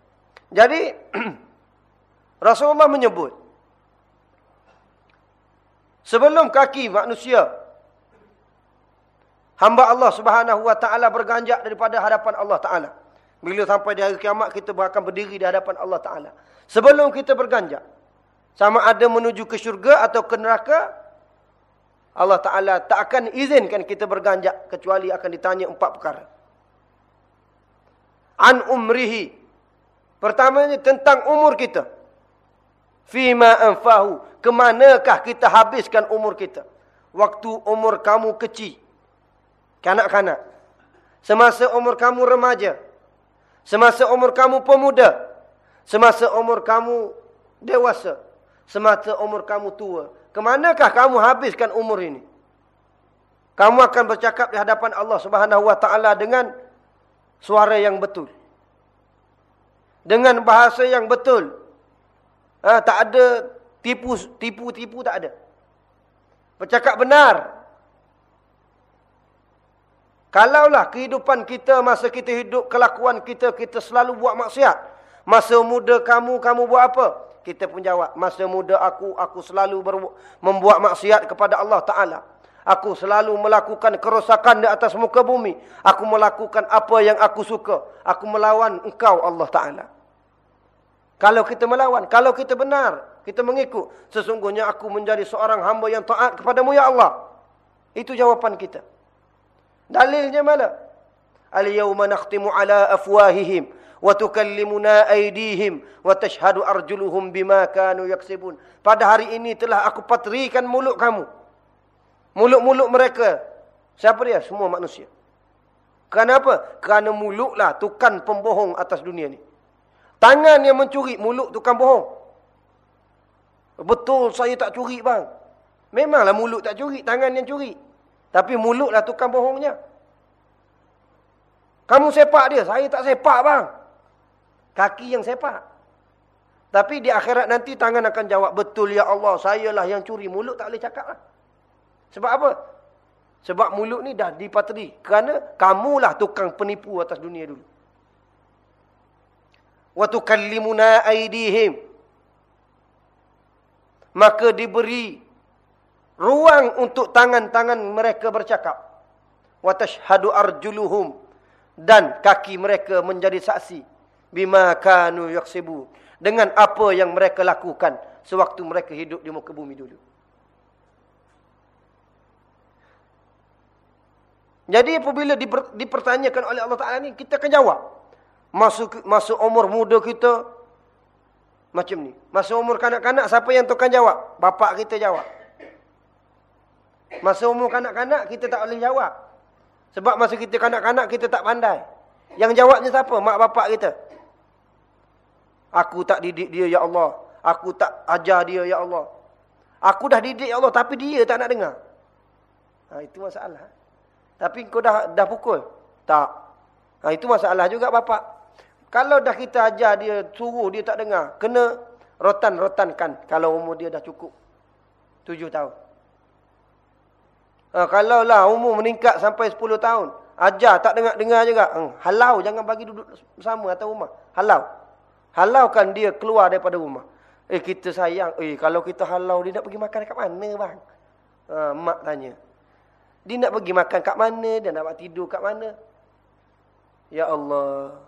[SPEAKER 1] Jadi Rasulullah menyebut sebelum kaki manusia hamba Allah Subhanahu wa taala berganjak daripada hadapan Allah taala. Bila sampai di hari kiamat kita akan berdiri di hadapan Allah taala. Sebelum kita berganjak sama ada menuju ke syurga atau ke neraka Allah taala tak akan izinkan kita berganjak kecuali akan ditanya empat perkara. An umrihi Pertamanya tentang umur kita. Fima anfahu. Kemanakah kita habiskan umur kita? Waktu umur kamu kecil. Kanak-kanak. Semasa umur kamu remaja. Semasa umur kamu pemuda. Semasa umur kamu dewasa. Semasa umur kamu tua. Kemanakah kamu habiskan umur ini? Kamu akan bercakap di hadapan Allah Subhanahu Wa Taala dengan suara yang betul. Dengan bahasa yang betul. Ha, tak ada tipu tipu tipu tak ada. Bercakap benar. Kalaulah kehidupan kita masa kita hidup kelakuan kita kita selalu buat maksiat. Masa muda kamu kamu buat apa? Kita pun jawab, masa muda aku aku selalu membuat maksiat kepada Allah Taala. Aku selalu melakukan kerosakan di atas muka bumi. Aku melakukan apa yang aku suka. Aku melawan engkau Allah Taala. Kalau kita melawan, kalau kita benar, kita mengikut, sesungguhnya aku menjadi seorang hamba yang taat kepadamu ya Allah. Itu jawapan kita. Dalilnya mana? Al-yawma nakhtimu ala afwahihim wa tukallimuna aydihim wa tashhadu arjuluhum bima kanu yaksibun. Pada hari ini telah aku patrikan mulut kamu. Mulut-mulut mereka. Siapa dia? Semua manusia. Kenapa? Kerana mulutlah tukang pembohong atas dunia ni. Tangan yang mencuri, mulut tukang bohong. Betul saya tak curi bang. Memanglah mulut tak curi, tangan yang curi. Tapi mulutlah tukang bohongnya. Kamu sepak dia, saya tak sepak bang. Kaki yang sepak. Tapi di akhirat nanti tangan akan jawab, betul ya Allah, sayalah yang curi. Mulut tak boleh cakap lah. Sebab apa? Sebab mulut ni dah dipatri. Kerana kamulah tukang penipu atas dunia dulu. Wa tukallimuna aidihim. Maka diberi ruang untuk tangan-tangan mereka bercakap. Wa tashhadu arjuluhum. Dan kaki mereka menjadi saksi. Bima kanu yaksibu. Dengan apa yang mereka lakukan sewaktu mereka hidup di muka bumi dulu. Jadi apabila diper, dipertanyakan oleh Allah Taala ni kita akan jawab. Masuk masuk umur muda kita macam ni. Masa umur kanak-kanak siapa yang tukang jawab? Bapak kita jawab Masa umur kanak-kanak kita tak boleh jawab. Sebab masa kita kanak-kanak kita tak pandai. Yang jawabnya siapa? Mak bapak kita. Aku tak didik dia ya Allah. Aku tak ajar dia ya Allah. Aku dah didik ya Allah tapi dia tak nak dengar. Ha, itu masalah. Tapi kau dah dah pukul? Tak. Ha, itu masalah juga bapak. Kalau dah kita ajar dia, suruh dia tak dengar. Kena rotan-rotankan kalau umur dia dah cukup. Tujuh tahun. Ha, kalau lah umur meningkat sampai 10 tahun. Ajar tak dengar-dengar juga. Hmm, halau jangan bagi duduk bersama atau rumah. Halau. Halaukan dia keluar daripada rumah. Eh kita sayang. Eh kalau kita halau dia nak pergi makan kat mana bang? Ha, mak tanya. Dia nak pergi makan kat mana? Dia nak tidur kat mana? Ya Allah.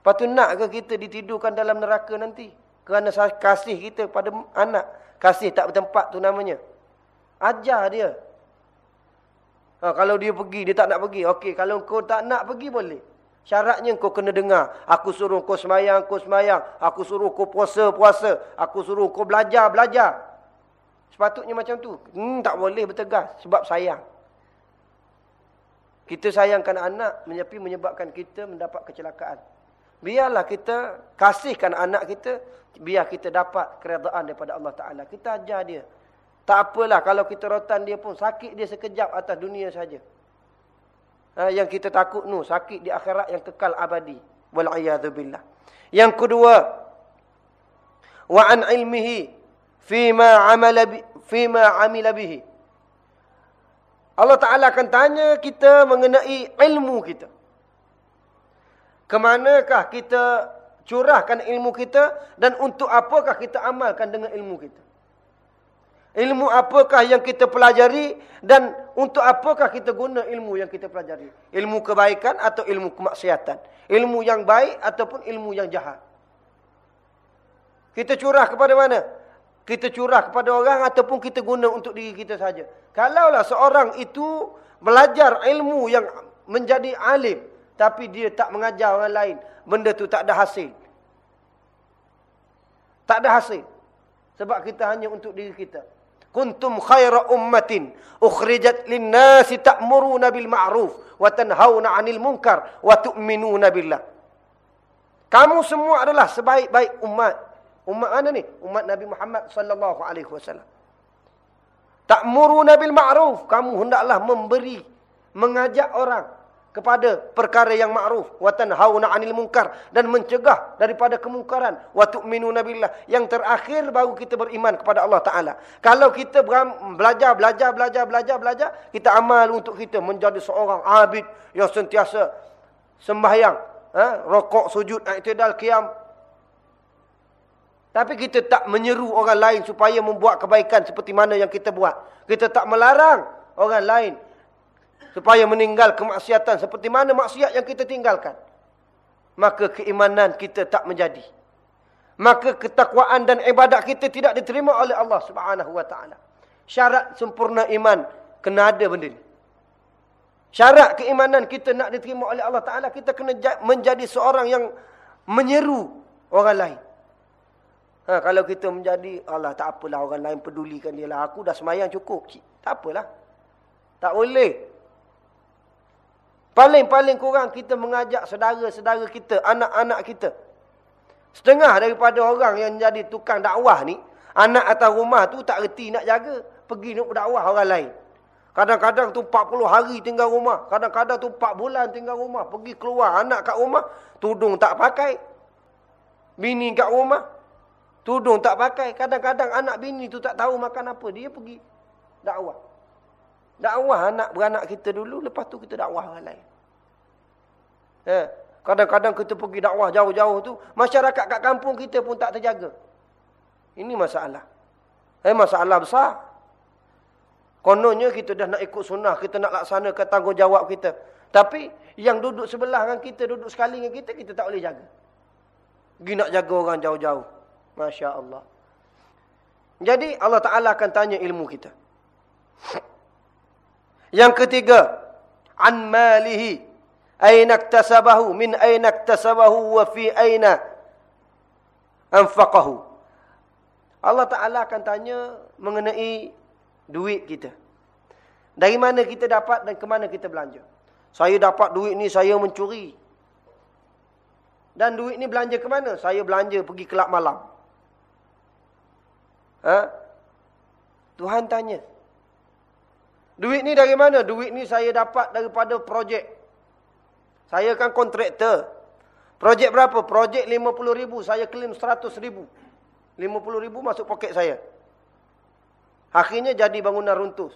[SPEAKER 1] Lepas nak ke kita ditidurkan dalam neraka nanti? Kerana kasih kita pada anak. Kasih tak bertempat tu namanya. Ajar dia. Ha, kalau dia pergi, dia tak nak pergi. Okey, kalau kau tak nak pergi, boleh. Syaratnya kau kena dengar. Aku suruh kau semayang, kau semayang. Aku suruh kau puasa, puasa. Aku suruh kau belajar, belajar. Sepatutnya macam tu. Hmm, tak boleh bertegas sebab sayang. Kita sayangkan anak tapi menyebabkan kita mendapat kecelakaan. Biarlah kita kasihkan anak kita. Biar kita dapat keredaan daripada Allah Ta'ala. Kita ajar dia. Tak apalah kalau kita rotan dia pun sakit dia sekejap atas dunia saja. Ha, yang kita takut nu sakit di akhirat yang kekal abadi. Wal billah. Yang kedua wa an ilmihi fima amala fima amila bihi. Allah Taala akan tanya kita mengenai ilmu kita. Kemanakah kita curahkan ilmu kita dan untuk apakah kita amalkan dengan ilmu kita? Ilmu apakah yang kita pelajari dan untuk apakah kita guna ilmu yang kita pelajari? Ilmu kebaikan atau ilmu kemaksiatan? Ilmu yang baik ataupun ilmu yang jahat? Kita curah kepada mana? Kita curah kepada orang ataupun kita guna untuk diri kita saja. Kalaulah seorang itu belajar ilmu yang menjadi alim tapi dia tak mengajar orang lain, benda tu tak ada hasil. Tak ada hasil. Sebab kita hanya untuk diri kita kuntum khaira ummatin ukhrijat lin-nasi ta'muruna bil ma'ruf wa tanhauna 'anil munkar wa tu'minuna billah. Kamu semua adalah sebaik-baik umat. Umat mana ni? Umat Nabi Muhammad sallallahu alaihi wasallam. Ta'muruna bil ma'ruf. Kamu hendaklah memberi mengajak orang kepada perkara yang ma'ruf. Wa tanhauna 'anil munkar. Dan mencegah daripada kemungkaran. Wa tu'minuna billah. Yang terakhir baru kita beriman kepada Allah taala. Kalau kita belajar belajar belajar belajar belajar kita amal untuk kita menjadi seorang abid yang sentiasa sembahyang ha? rokok sujud i'tidal qiyam. Tapi kita tak menyeru orang lain supaya membuat kebaikan seperti mana yang kita buat. Kita tak melarang orang lain supaya meninggal kemaksiatan seperti mana maksiat yang kita tinggalkan maka keimanan kita tak menjadi maka ketakwaan dan ibadat kita tidak diterima oleh Allah Subhanahu wa taala syarat sempurna iman kena ada benda ni syarat keimanan kita nak diterima oleh Allah taala kita kena menjadi seorang yang menyeru orang lain Ha, kalau kita menjadi, Allah tak apalah orang lain pedulikan dia lah. Aku dah semayang cukup. Tak apalah. Tak boleh. Paling-paling kurang kita mengajak saudara-saudara kita, anak-anak kita. Setengah daripada orang yang jadi tukang dakwah ni, anak atas rumah tu tak reti nak jaga. Pergi nak berdakwah orang lain. Kadang-kadang tu 40 hari tinggal rumah. Kadang-kadang tu 4 bulan tinggal rumah. Pergi keluar anak kat rumah, tudung tak pakai. Bini kat rumah, tudung tak pakai. Kadang-kadang anak bini tu tak tahu makan apa. Dia pergi dakwah. Dakwah anak beranak kita dulu, lepas tu kita dakwah orang lain. Eh, kadang-kadang kita pergi dakwah jauh-jauh tu, masyarakat kat kampung kita pun tak terjaga. Ini masalah. Eh, masalah besar. Kononnya kita dah nak ikut sunnah, kita nak laksanakan tanggungjawab kita. Tapi, yang duduk sebelah dengan kita, duduk sekali dengan kita, kita tak boleh jaga. Pergi nak jaga orang jauh-jauh. Masya Allah. Jadi, Allah Ta'ala akan tanya ilmu kita. Yang ketiga, an malihi aina iktasabahu min aina iktasabahu wa fi aina anfaqahu. Allah Taala akan tanya mengenai duit kita. Dari mana kita dapat dan ke mana kita belanja? Saya dapat duit ni saya mencuri. Dan duit ni belanja ke mana? Saya belanja pergi kelab malam. Ha? Tuhan tanya. Duit ni dari mana? Duit ni saya dapat daripada projek. Saya kan kontraktor. Projek berapa? Projek RM50,000. Saya claim RM100,000. RM50,000 masuk poket saya. Akhirnya jadi bangunan runtuh.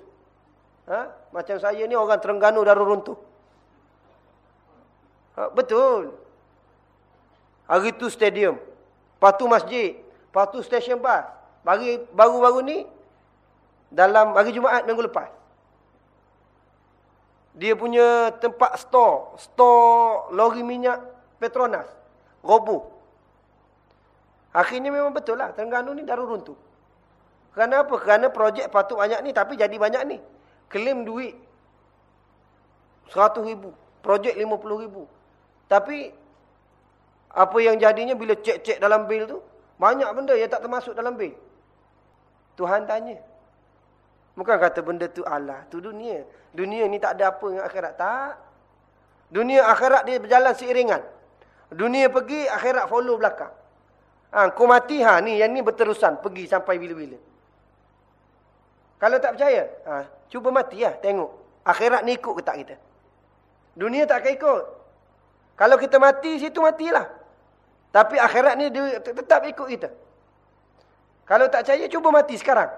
[SPEAKER 1] Ha? Macam saya ni orang Terengganu darul runtuh. Ha? Betul. Hari tu stadium. Lepas tu masjid. Lepas tu stesen bas. Baru-baru ni. Dalam hari Jumaat minggu lepas dia punya tempat store, store lori minyak Petronas, roboh. Akhirnya memang betul lah, Terengganu ni darur runtuh. Apa? Kerana projek patut banyak ni, tapi jadi banyak ni. Klaim duit seratus ribu, projek lima puluh ribu. Tapi, apa yang jadinya bila cek-cek dalam bil tu, banyak benda yang tak termasuk dalam bil. Tuhan tanya, Bukan kata benda tu Allah. Tu dunia. Dunia ni tak ada apa dengan akhirat. Tak. Dunia akhirat dia berjalan seiringan. Dunia pergi, akhirat follow belakang. Ha, kau mati, ha, ni, yang ni berterusan. Pergi sampai bila-bila. Kalau tak percaya, ha, cuba mati lah. Tengok. Akhirat ni ikut ke tak kita? Dunia tak akan ikut. Kalau kita mati, situ matilah. Tapi akhirat ni dia tetap ikut kita. Kalau tak percaya, cuba mati sekarang.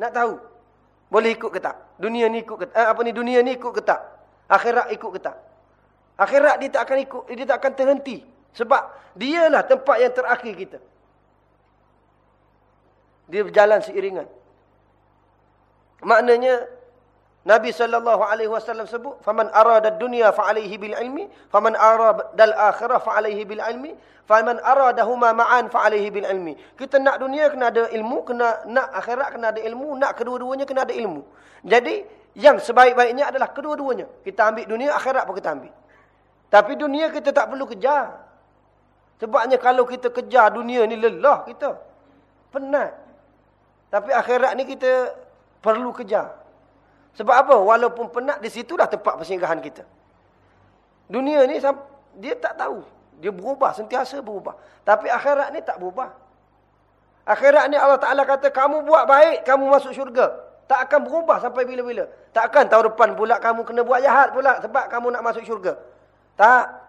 [SPEAKER 1] Nak tahu. Boleh ikut ke tak? Dunia ni ikut ke tak? Eh, apa ni dunia ni ikut ke tak? Akhirat ikut ke tak? Akhirat dia tak akan ikut, dia tak akan terhenti. Sebab dialah tempat yang terakhir kita. Dia berjalan seiringan. Maknanya Nabi sallallahu alaihi wasallam sebut, "Faman arada ad-dunya fa alaihi bil ilmi, faman arada al-akhirah fa alaihi bil ilmi, faman aradahuma ma'an fa alaihi bil ilmi." Kita nak dunia kena ada ilmu, kena nak akhirat kena ada ilmu, nak kedua-duanya kena ada ilmu. Jadi, yang sebaik-baiknya adalah kedua-duanya. Kita ambil dunia, akhirat pun kita ambil. Tapi dunia kita tak perlu kejar. Sebabnya kalau kita kejar dunia ni lelah kita. Penat. Tapi akhirat ni kita perlu kejar. Sebab apa? Walaupun penat, di situlah tempat persinggahan kita. Dunia ni, dia tak tahu. Dia berubah, sentiasa berubah. Tapi akhirat ni tak berubah. Akhirat ni Allah Ta'ala kata, kamu buat baik, kamu masuk syurga. Tak akan berubah sampai bila-bila. Tak akan tahun depan pula kamu kena buat jahat pula sebab kamu nak masuk syurga. Tak.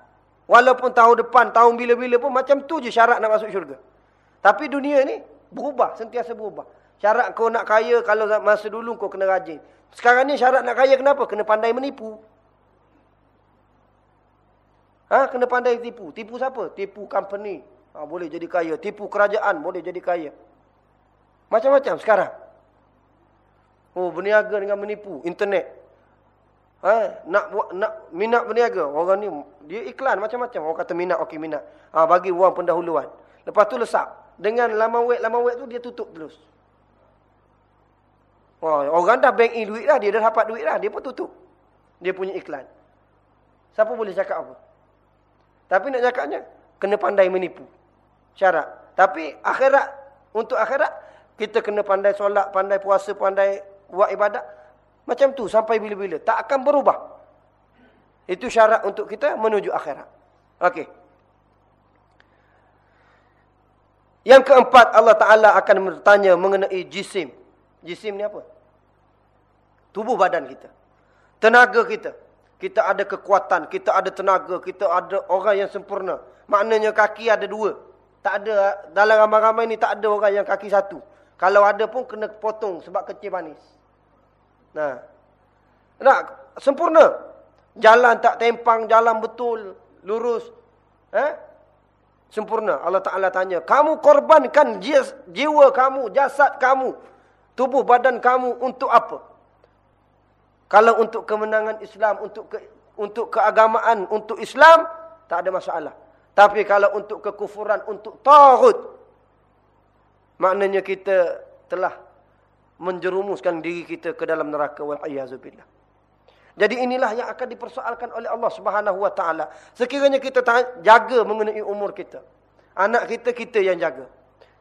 [SPEAKER 1] Walaupun tahun depan, tahun bila-bila pun macam tu je syarat nak masuk syurga. Tapi dunia ni berubah, sentiasa berubah. Syarat kau nak kaya kalau masa dulu kau kena rajin. Sekarang ni syarat nak kaya kenapa? Kena pandai menipu. Ha? Kena pandai tipu. Tipu siapa? Tipu company. Ha, boleh jadi kaya. Tipu kerajaan. Boleh jadi kaya. Macam-macam sekarang. Oh, berniaga dengan menipu. Internet. Ha? Nak buat, nak minat berniaga. Orang ni, dia iklan macam-macam. Orang kata minat, okey minat. Ha, bagi wang pendahuluan. Lepas tu lesak. Dengan lama wet, lama wet tu, dia tutup terus. Ha, orang dah bank in duit dah. Dia dah dapat duit dah. Dia pun tutup. Dia punya iklan. Siapa boleh cakap apa? Tapi nak cakapnya, kena pandai menipu. Syarat. Tapi akhirat, untuk akhirat, kita kena pandai solat, pandai puasa, pandai buat ibadat. Macam tu sampai bila-bila. Tak akan berubah. Itu syarat untuk kita menuju akhirat. Okey. Yang keempat, Allah Ta'ala akan bertanya mengenai jisim. Jisim ni apa? Tubuh badan kita. Tenaga kita. Kita ada kekuatan, kita ada tenaga, kita ada orang yang sempurna. Maknanya kaki ada dua. Tak ada, dalam ramai-ramai ni tak ada orang yang kaki satu. Kalau ada pun kena potong sebab kecil manis. Nah. Nak sempurna. Jalan tak tempang, jalan betul, lurus. Eh? Sempurna. Allah Taala tanya, "Kamu korbankan jiwa kamu, jasad kamu, tubuh badan kamu untuk apa?" Kalau untuk kemenangan Islam, untuk ke, untuk keagamaan, untuk Islam, tak ada masalah. Tapi kalau untuk kekufuran, untuk taghut, maknanya kita telah menjerumuskan diri kita ke dalam neraka wal-iyazubillah. Jadi inilah yang akan dipersoalkan oleh Allah Subhanahu wa taala. Sekiranya kita jaga mengenai umur kita. Anak kita kita yang jaga.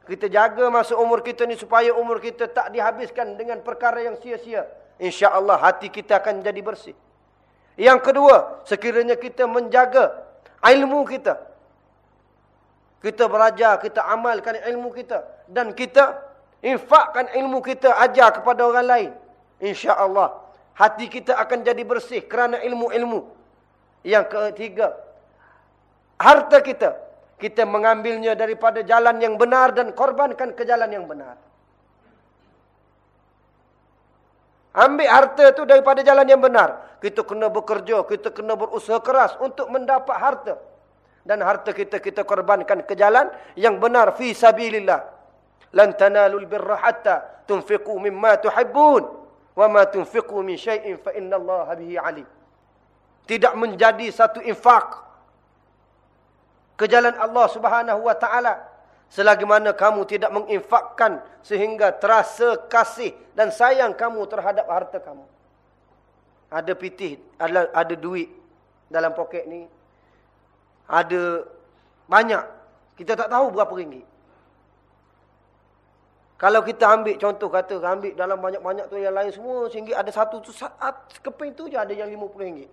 [SPEAKER 1] Kita jaga masa umur kita ni supaya umur kita tak dihabiskan dengan perkara yang sia-sia insya-Allah hati kita akan jadi bersih. Yang kedua, sekiranya kita menjaga ilmu kita. Kita belajar, kita amalkan ilmu kita dan kita infakkan ilmu kita ajar kepada orang lain. Insya-Allah hati kita akan jadi bersih kerana ilmu-ilmu. Yang ketiga, harta kita kita mengambilnya daripada jalan yang benar dan korbankan ke jalan yang benar. Ambil harta tu daripada jalan yang benar. Kita kena bekerja, kita kena berusaha keras untuk mendapat harta. Dan harta kita kita korbankan ke jalan yang benar fi sabilillah. Lan tanalul birra hatta tunfiqu mimma tuhibbun wa ma tunfiqu min syai'in fa innallaha bihi alim. Tidak menjadi satu infak ke jalan Allah Subhanahu wa taala Selagi mana kamu tidak menginfakkan sehingga terasa kasih dan sayang kamu terhadap harta kamu. Ada pitih, ada, ada duit dalam poket ni. Ada banyak. Kita tak tahu berapa ringgit. Kalau kita ambil contoh kata, ambil dalam banyak-banyak tu yang lain semua, sehingga ada satu tu, keping tu je ada yang RM50.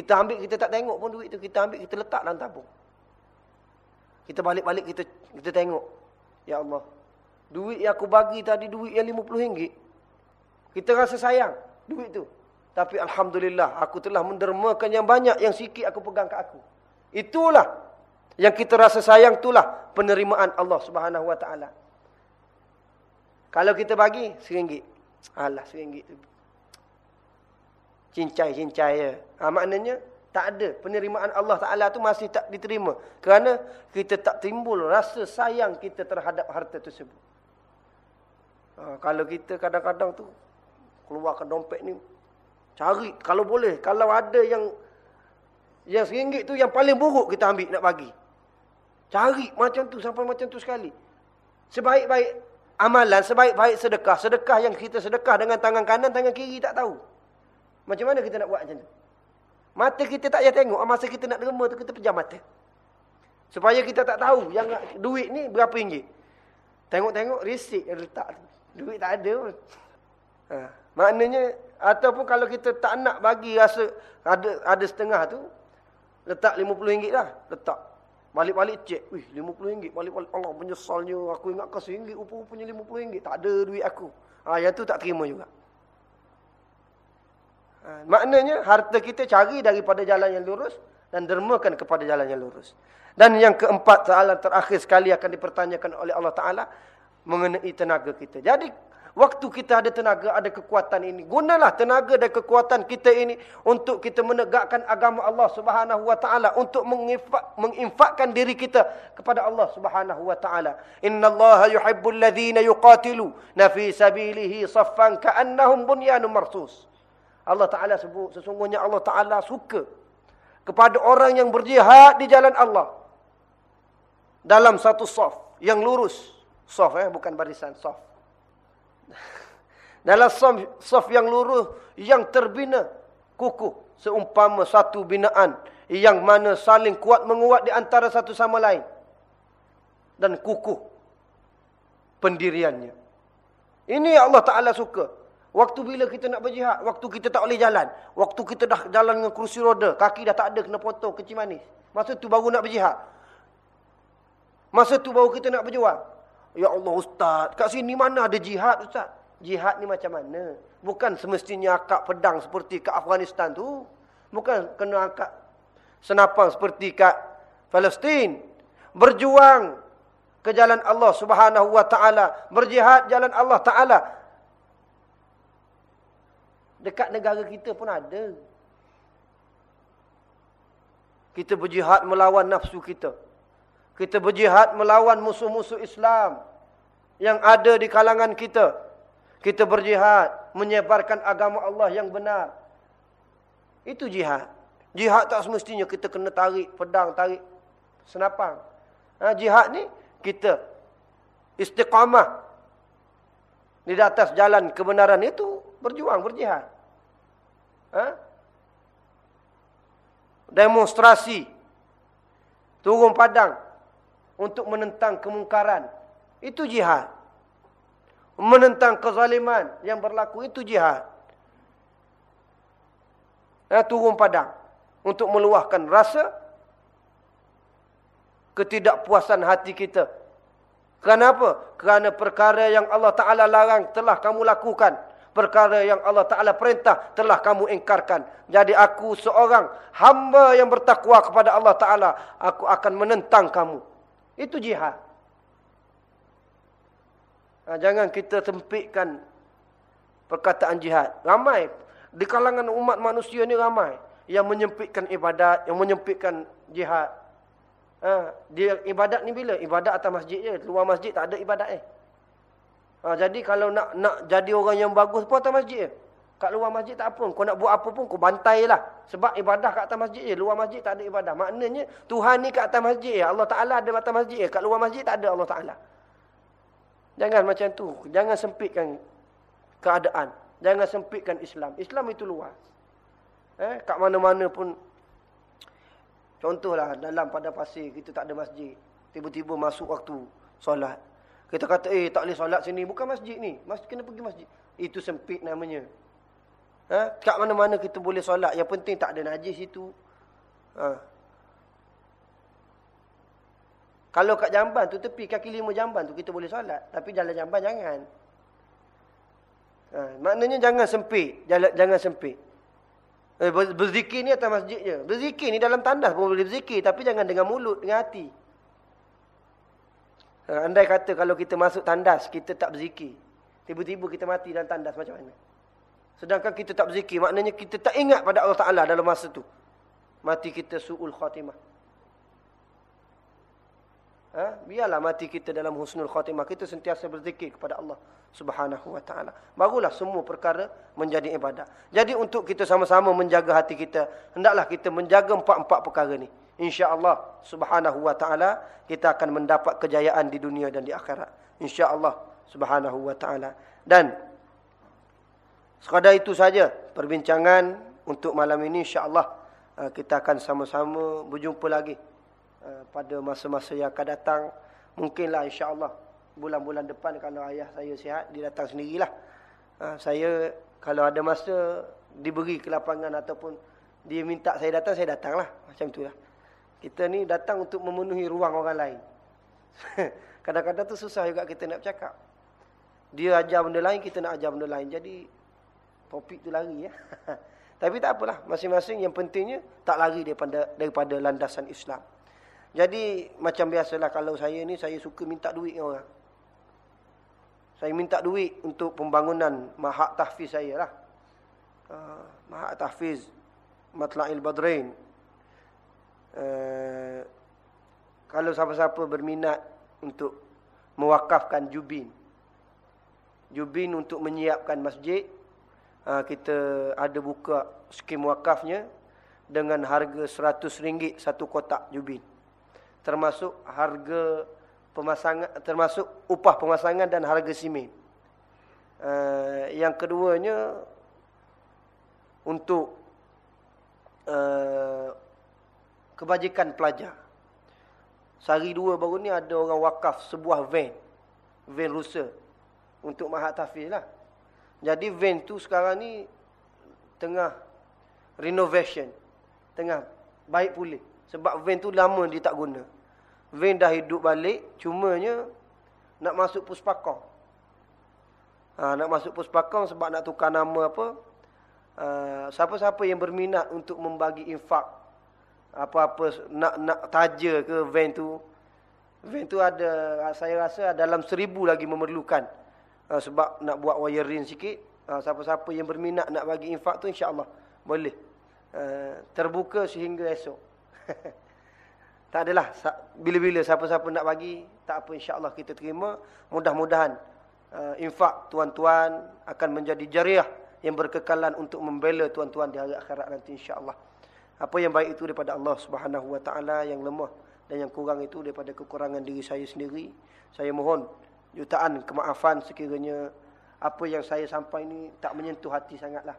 [SPEAKER 1] Kita ambil, kita tak tengok pun duit tu. Kita ambil, kita letak dalam tabung. Kita balik-balik kita kita tengok. Ya Allah. Duit yang aku bagi tadi duit yang RM50. Kita rasa sayang duit tu. Tapi Alhamdulillah aku telah mendermakan yang banyak yang sikit aku pegang ke aku. Itulah yang kita rasa sayang itulah penerimaan Allah Subhanahu Wa Taala. Kalau kita bagi RM1. Alah RM1 tu. Cincai-cincai ya. Ha, maknanya tak ada. Penerimaan Allah Ta'ala tu masih tak diterima. Kerana kita tak timbul rasa sayang kita terhadap harta tersebut. Ha, kalau kita kadang-kadang tu keluarkan dompet ni. Cari kalau boleh. Kalau ada yang yang seringgit tu yang paling buruk kita ambil nak bagi. Cari macam tu sampai macam tu sekali. Sebaik-baik amalan, sebaik-baik sedekah. Sedekah yang kita sedekah dengan tangan kanan, tangan kiri tak tahu. Macam mana kita nak buat macam tu? Mata kita tak payah tengok. Masa kita nak derma tu, kita pejam mata. Supaya kita tak tahu yang duit ni berapa ringgit. Tengok-tengok, risik yang letak. Duit tak ada pun. Ha. Maknanya, ataupun kalau kita tak nak bagi rasa ada ada setengah tu, letak RM50 lah. Letak. Balik-balik cek. Wih, RM50. Balik-balik. Allah menyesalnya. Aku ingat ke RM1. Rupa-rupanya RM50. Tak ada duit aku. Ha, yang tu tak terima juga. Ha, maknanya harta kita cari daripada jalan yang lurus dan dermakan kepada jalan yang lurus. Dan yang keempat soalan terakhir sekali akan dipertanyakan oleh Allah Taala mengenai tenaga kita. Jadi Waktu kita ada tenaga, ada kekuatan ini. Gunalah tenaga dan kekuatan kita ini untuk kita menegakkan agama Allah subhanahu wa ta'ala. Untuk menginfakkan diri kita kepada Allah subhanahu wa ta'ala. Inna allaha yuhibbul ladhina yuqatilu nafi sabilihi saffan ka'annahum bunyanum marsus. Allah Ta'ala sebut, sesungguhnya Allah Ta'ala suka kepada orang yang berjihad di jalan Allah. Dalam satu soft yang lurus. Soft eh, bukan barisan, soft. Dalam saf yang lurus, yang terbina, kukuh. Seumpama satu binaan yang mana saling kuat menguat di antara satu sama lain. Dan kukuh pendiriannya. Ini Allah Ta'ala suka. Waktu bila kita nak berjihad, waktu kita tak boleh jalan. Waktu kita dah jalan dengan kursi roda, kaki dah tak ada kena potong kecil manis. Masa tu baru nak berjihad. Masa tu baru kita nak berjuang. Ya Allah Ustaz, kat sini mana ada jihad Ustaz? Jihad ni macam mana? Bukan semestinya akak pedang seperti kat Afghanistan tu. Bukan kena angkat senapang seperti kat Palestin. Berjuang ke jalan Allah subhanahu wa ta'ala. Berjihad jalan Allah ta'ala. Dekat negara kita pun ada. Kita berjihad melawan nafsu kita. Kita berjihad melawan musuh-musuh Islam. Yang ada di kalangan kita. Kita berjihad. Menyebarkan agama Allah yang benar. Itu jihad. Jihad tak semestinya kita kena tarik pedang, tarik senapang. Ha, jihad ni kita istiqamah. Di atas jalan kebenaran itu berjuang, berjihad. Ha? Demonstrasi. Turun padang. Untuk menentang kemungkaran. Itu jihad menentang kezaliman yang berlaku itu jihad. Ya, turun padang untuk meluahkan rasa ketidakpuasan hati kita. Kenapa? Kerana perkara yang Allah Ta'ala larang telah kamu lakukan. Perkara yang Allah Ta'ala perintah telah kamu ingkarkan. Jadi aku seorang hamba yang bertakwa kepada Allah Ta'ala. Aku akan menentang kamu. Itu jihad. Ha, jangan kita sempitkan perkataan jihad. Ramai. Di kalangan umat manusia ni ramai. Yang menyempitkan ibadat. Yang menyempitkan jihad. Ha, dia ibadat ni bila? Ibadat atas masjid je. Luar masjid tak ada ibadat eh. Ha, jadi kalau nak nak jadi orang yang bagus pun atas masjid. Kat luar masjid tak apa. Kau nak buat apa pun kau bantai lah. Sebab ibadah kat atas masjid je. Luar masjid tak ada ibadah. Maknanya Tuhan ni kat atas masjid. Allah Ta'ala ada atas masjid. Kat luar masjid tak ada Allah Ta'ala. Jangan macam tu. Jangan sempitkan keadaan. Jangan sempitkan Islam. Islam itu luas. Eh, kat mana-mana pun. Contohlah dalam pada pasir kita tak ada masjid. Tiba-tiba masuk waktu solat. Kita kata eh tak boleh solat sini. Bukan masjid ni. Masjid kena pergi masjid. Itu sempit namanya. Eh, kat mana-mana kita boleh solat. Yang penting tak ada najis itu. Ha. Kalau kat jamban tu tepi kaki lima jamban tu kita boleh solat. Tapi jalan jamban jangan. Ha, maknanya jangan sempit. Jalan, jangan sempit. Eh, berzikir ni atas masjid je. Berzikir ni dalam tandas pun boleh berzikir. Tapi jangan dengan mulut, dengan hati. Ha, andai kata kalau kita masuk tandas, kita tak berzikir. Tiba-tiba kita mati dalam tandas macam mana? Sedangkan kita tak berzikir. Maknanya kita tak ingat pada Allah Ta'ala dalam masa tu. Mati kita su'ul khatimah. Ha? Biarlah mati kita dalam husnul khatimah. Kita sentiasa berzikir kepada Allah subhanahu wa ta'ala. Barulah semua perkara menjadi ibadah. Jadi untuk kita sama-sama menjaga hati kita. Hendaklah kita menjaga empat-empat perkara ni. InsyaAllah subhanahu wa ta'ala. Kita akan mendapat kejayaan di dunia dan di akhirat. InsyaAllah subhanahu wa ta'ala. Dan sekadar itu saja perbincangan untuk malam ini. InsyaAllah uh, kita akan sama-sama berjumpa lagi. Eh, pada masa-masa yang akan datang. Mungkinlah insyaAllah bulan-bulan depan kalau ayah saya sihat, dia datang sendirilah. Uh, saya kalau ada masa diberi kelapangan ataupun dia minta saya datang, saya datanglah. Macam itulah. Kita ni datang untuk memenuhi ruang orang lain. Kadang-kadang tu susah juga kita nak bercakap. Dia ajar benda lain, kita nak ajar benda lain. Jadi, topik tu lari ya. Tapi tak apalah, masing-masing yang pentingnya tak lari daripada daripada landasan Islam. Jadi, macam biasalah kalau saya ni, saya suka minta duit dengan orang. Saya minta duit untuk pembangunan mahak tahfiz saya lah. Uh, mahak tahfiz Matla'il Badrain. Uh, kalau siapa-siapa berminat untuk mewakafkan Jubin. Jubin untuk menyiapkan masjid. Uh, kita ada buka skim wakafnya dengan harga RM100 satu kotak Jubin. Termasuk harga pemasangan termasuk upah pemasangan dan harga simen. Uh, yang keduanya untuk uh, kebajikan pelajar. Sehari dua baru ni ada orang wakaf sebuah van. Van rusa. Untuk mahat tafiz lah. Jadi van tu sekarang ni tengah renovation. Tengah baik pulih. Sebab van tu lama dia tak guna. Van dah hidup balik. Cumanya nak masuk puspakong. Ha, nak masuk puspakong sebab nak tukar nama apa. Uh, siapa-siapa uh, yang berminat untuk membagi infak apa-apa nak nak taja ke van tu van tu ada saya rasa dalam seribu lagi memerlukan. Uh, sebab nak buat wiring sikit uh, siapa-siapa yang berminat nak bagi infak tu insya-Allah boleh. Uh, terbuka sehingga esok. Tak adalah bila-bila siapa-siapa nak bagi tak apa insya-Allah kita terima. Mudah-mudahan uh, infak tuan-tuan akan menjadi jariah yang berkekalan untuk membela tuan-tuan di hari akhirat nanti insya-Allah. Apa yang baik itu daripada Allah Subhanahu wa taala, yang lemah dan yang kurang itu daripada kekurangan diri saya sendiri. Saya mohon jutaan kemaafan sekiranya apa yang saya sampai ini tak menyentuh hati sangatlah.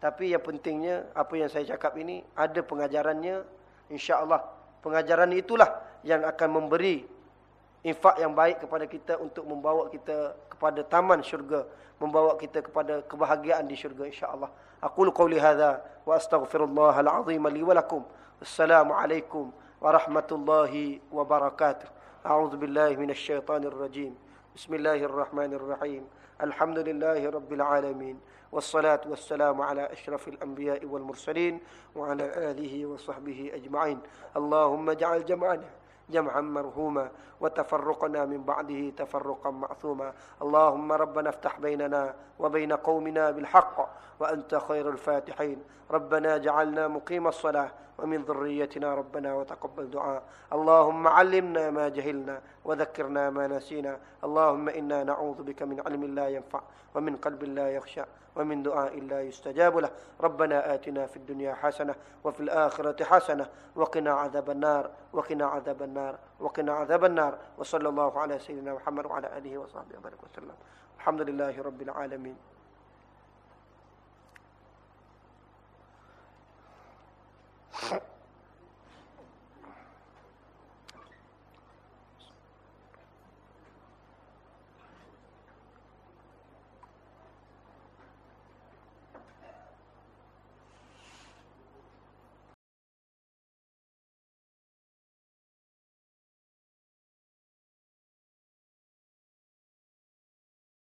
[SPEAKER 1] Tapi yang pentingnya apa yang saya cakap ini ada pengajarannya insya-Allah. Pengajaran itulah yang akan memberi infak yang baik kepada kita untuk membawa kita kepada taman syurga membawa kita kepada kebahagiaan di syurga insyaallah aqulu qawli hadza wa astaghfirullahal azim li wa lakum assalamu alaikum warahmatullahi wabarakatuh a'udzu billahi minasy syaithanir rajim bismillahirrahmanirrahim alhamdulillahi rabbil alamin والصلاة والسلام على أشرف الأنبياء والمرسلين وعلى آله وصحبه أجمعين اللهم اجعل جمعنا جمعا مرهوما وتفرقنا من بعده تفرقا معثوما اللهم ربنا افتح بيننا وبين قومنا بالحق وأنت خير الفاتحين. ربنا جعلنا مقيم الصلاة ومن ذريتنا ربنا وتقبل دعاء. اللهم علمنا ما جهلنا وذكرنا ما نسينا. اللهم إنا نعوذ بك من علم لا ينفع ومن قلب لا يخشى. ومن دعاء لا يستجاب له. ربنا آتنا في الدنيا حسنة وفي الآخرة حسنة وقنا عذاب النار وقنا عذاب النار وقنا عذاب النار. وصلى الله على سيدنا محمد وعلى آله وصحبه وسلم. الحمد لله رب العالمين.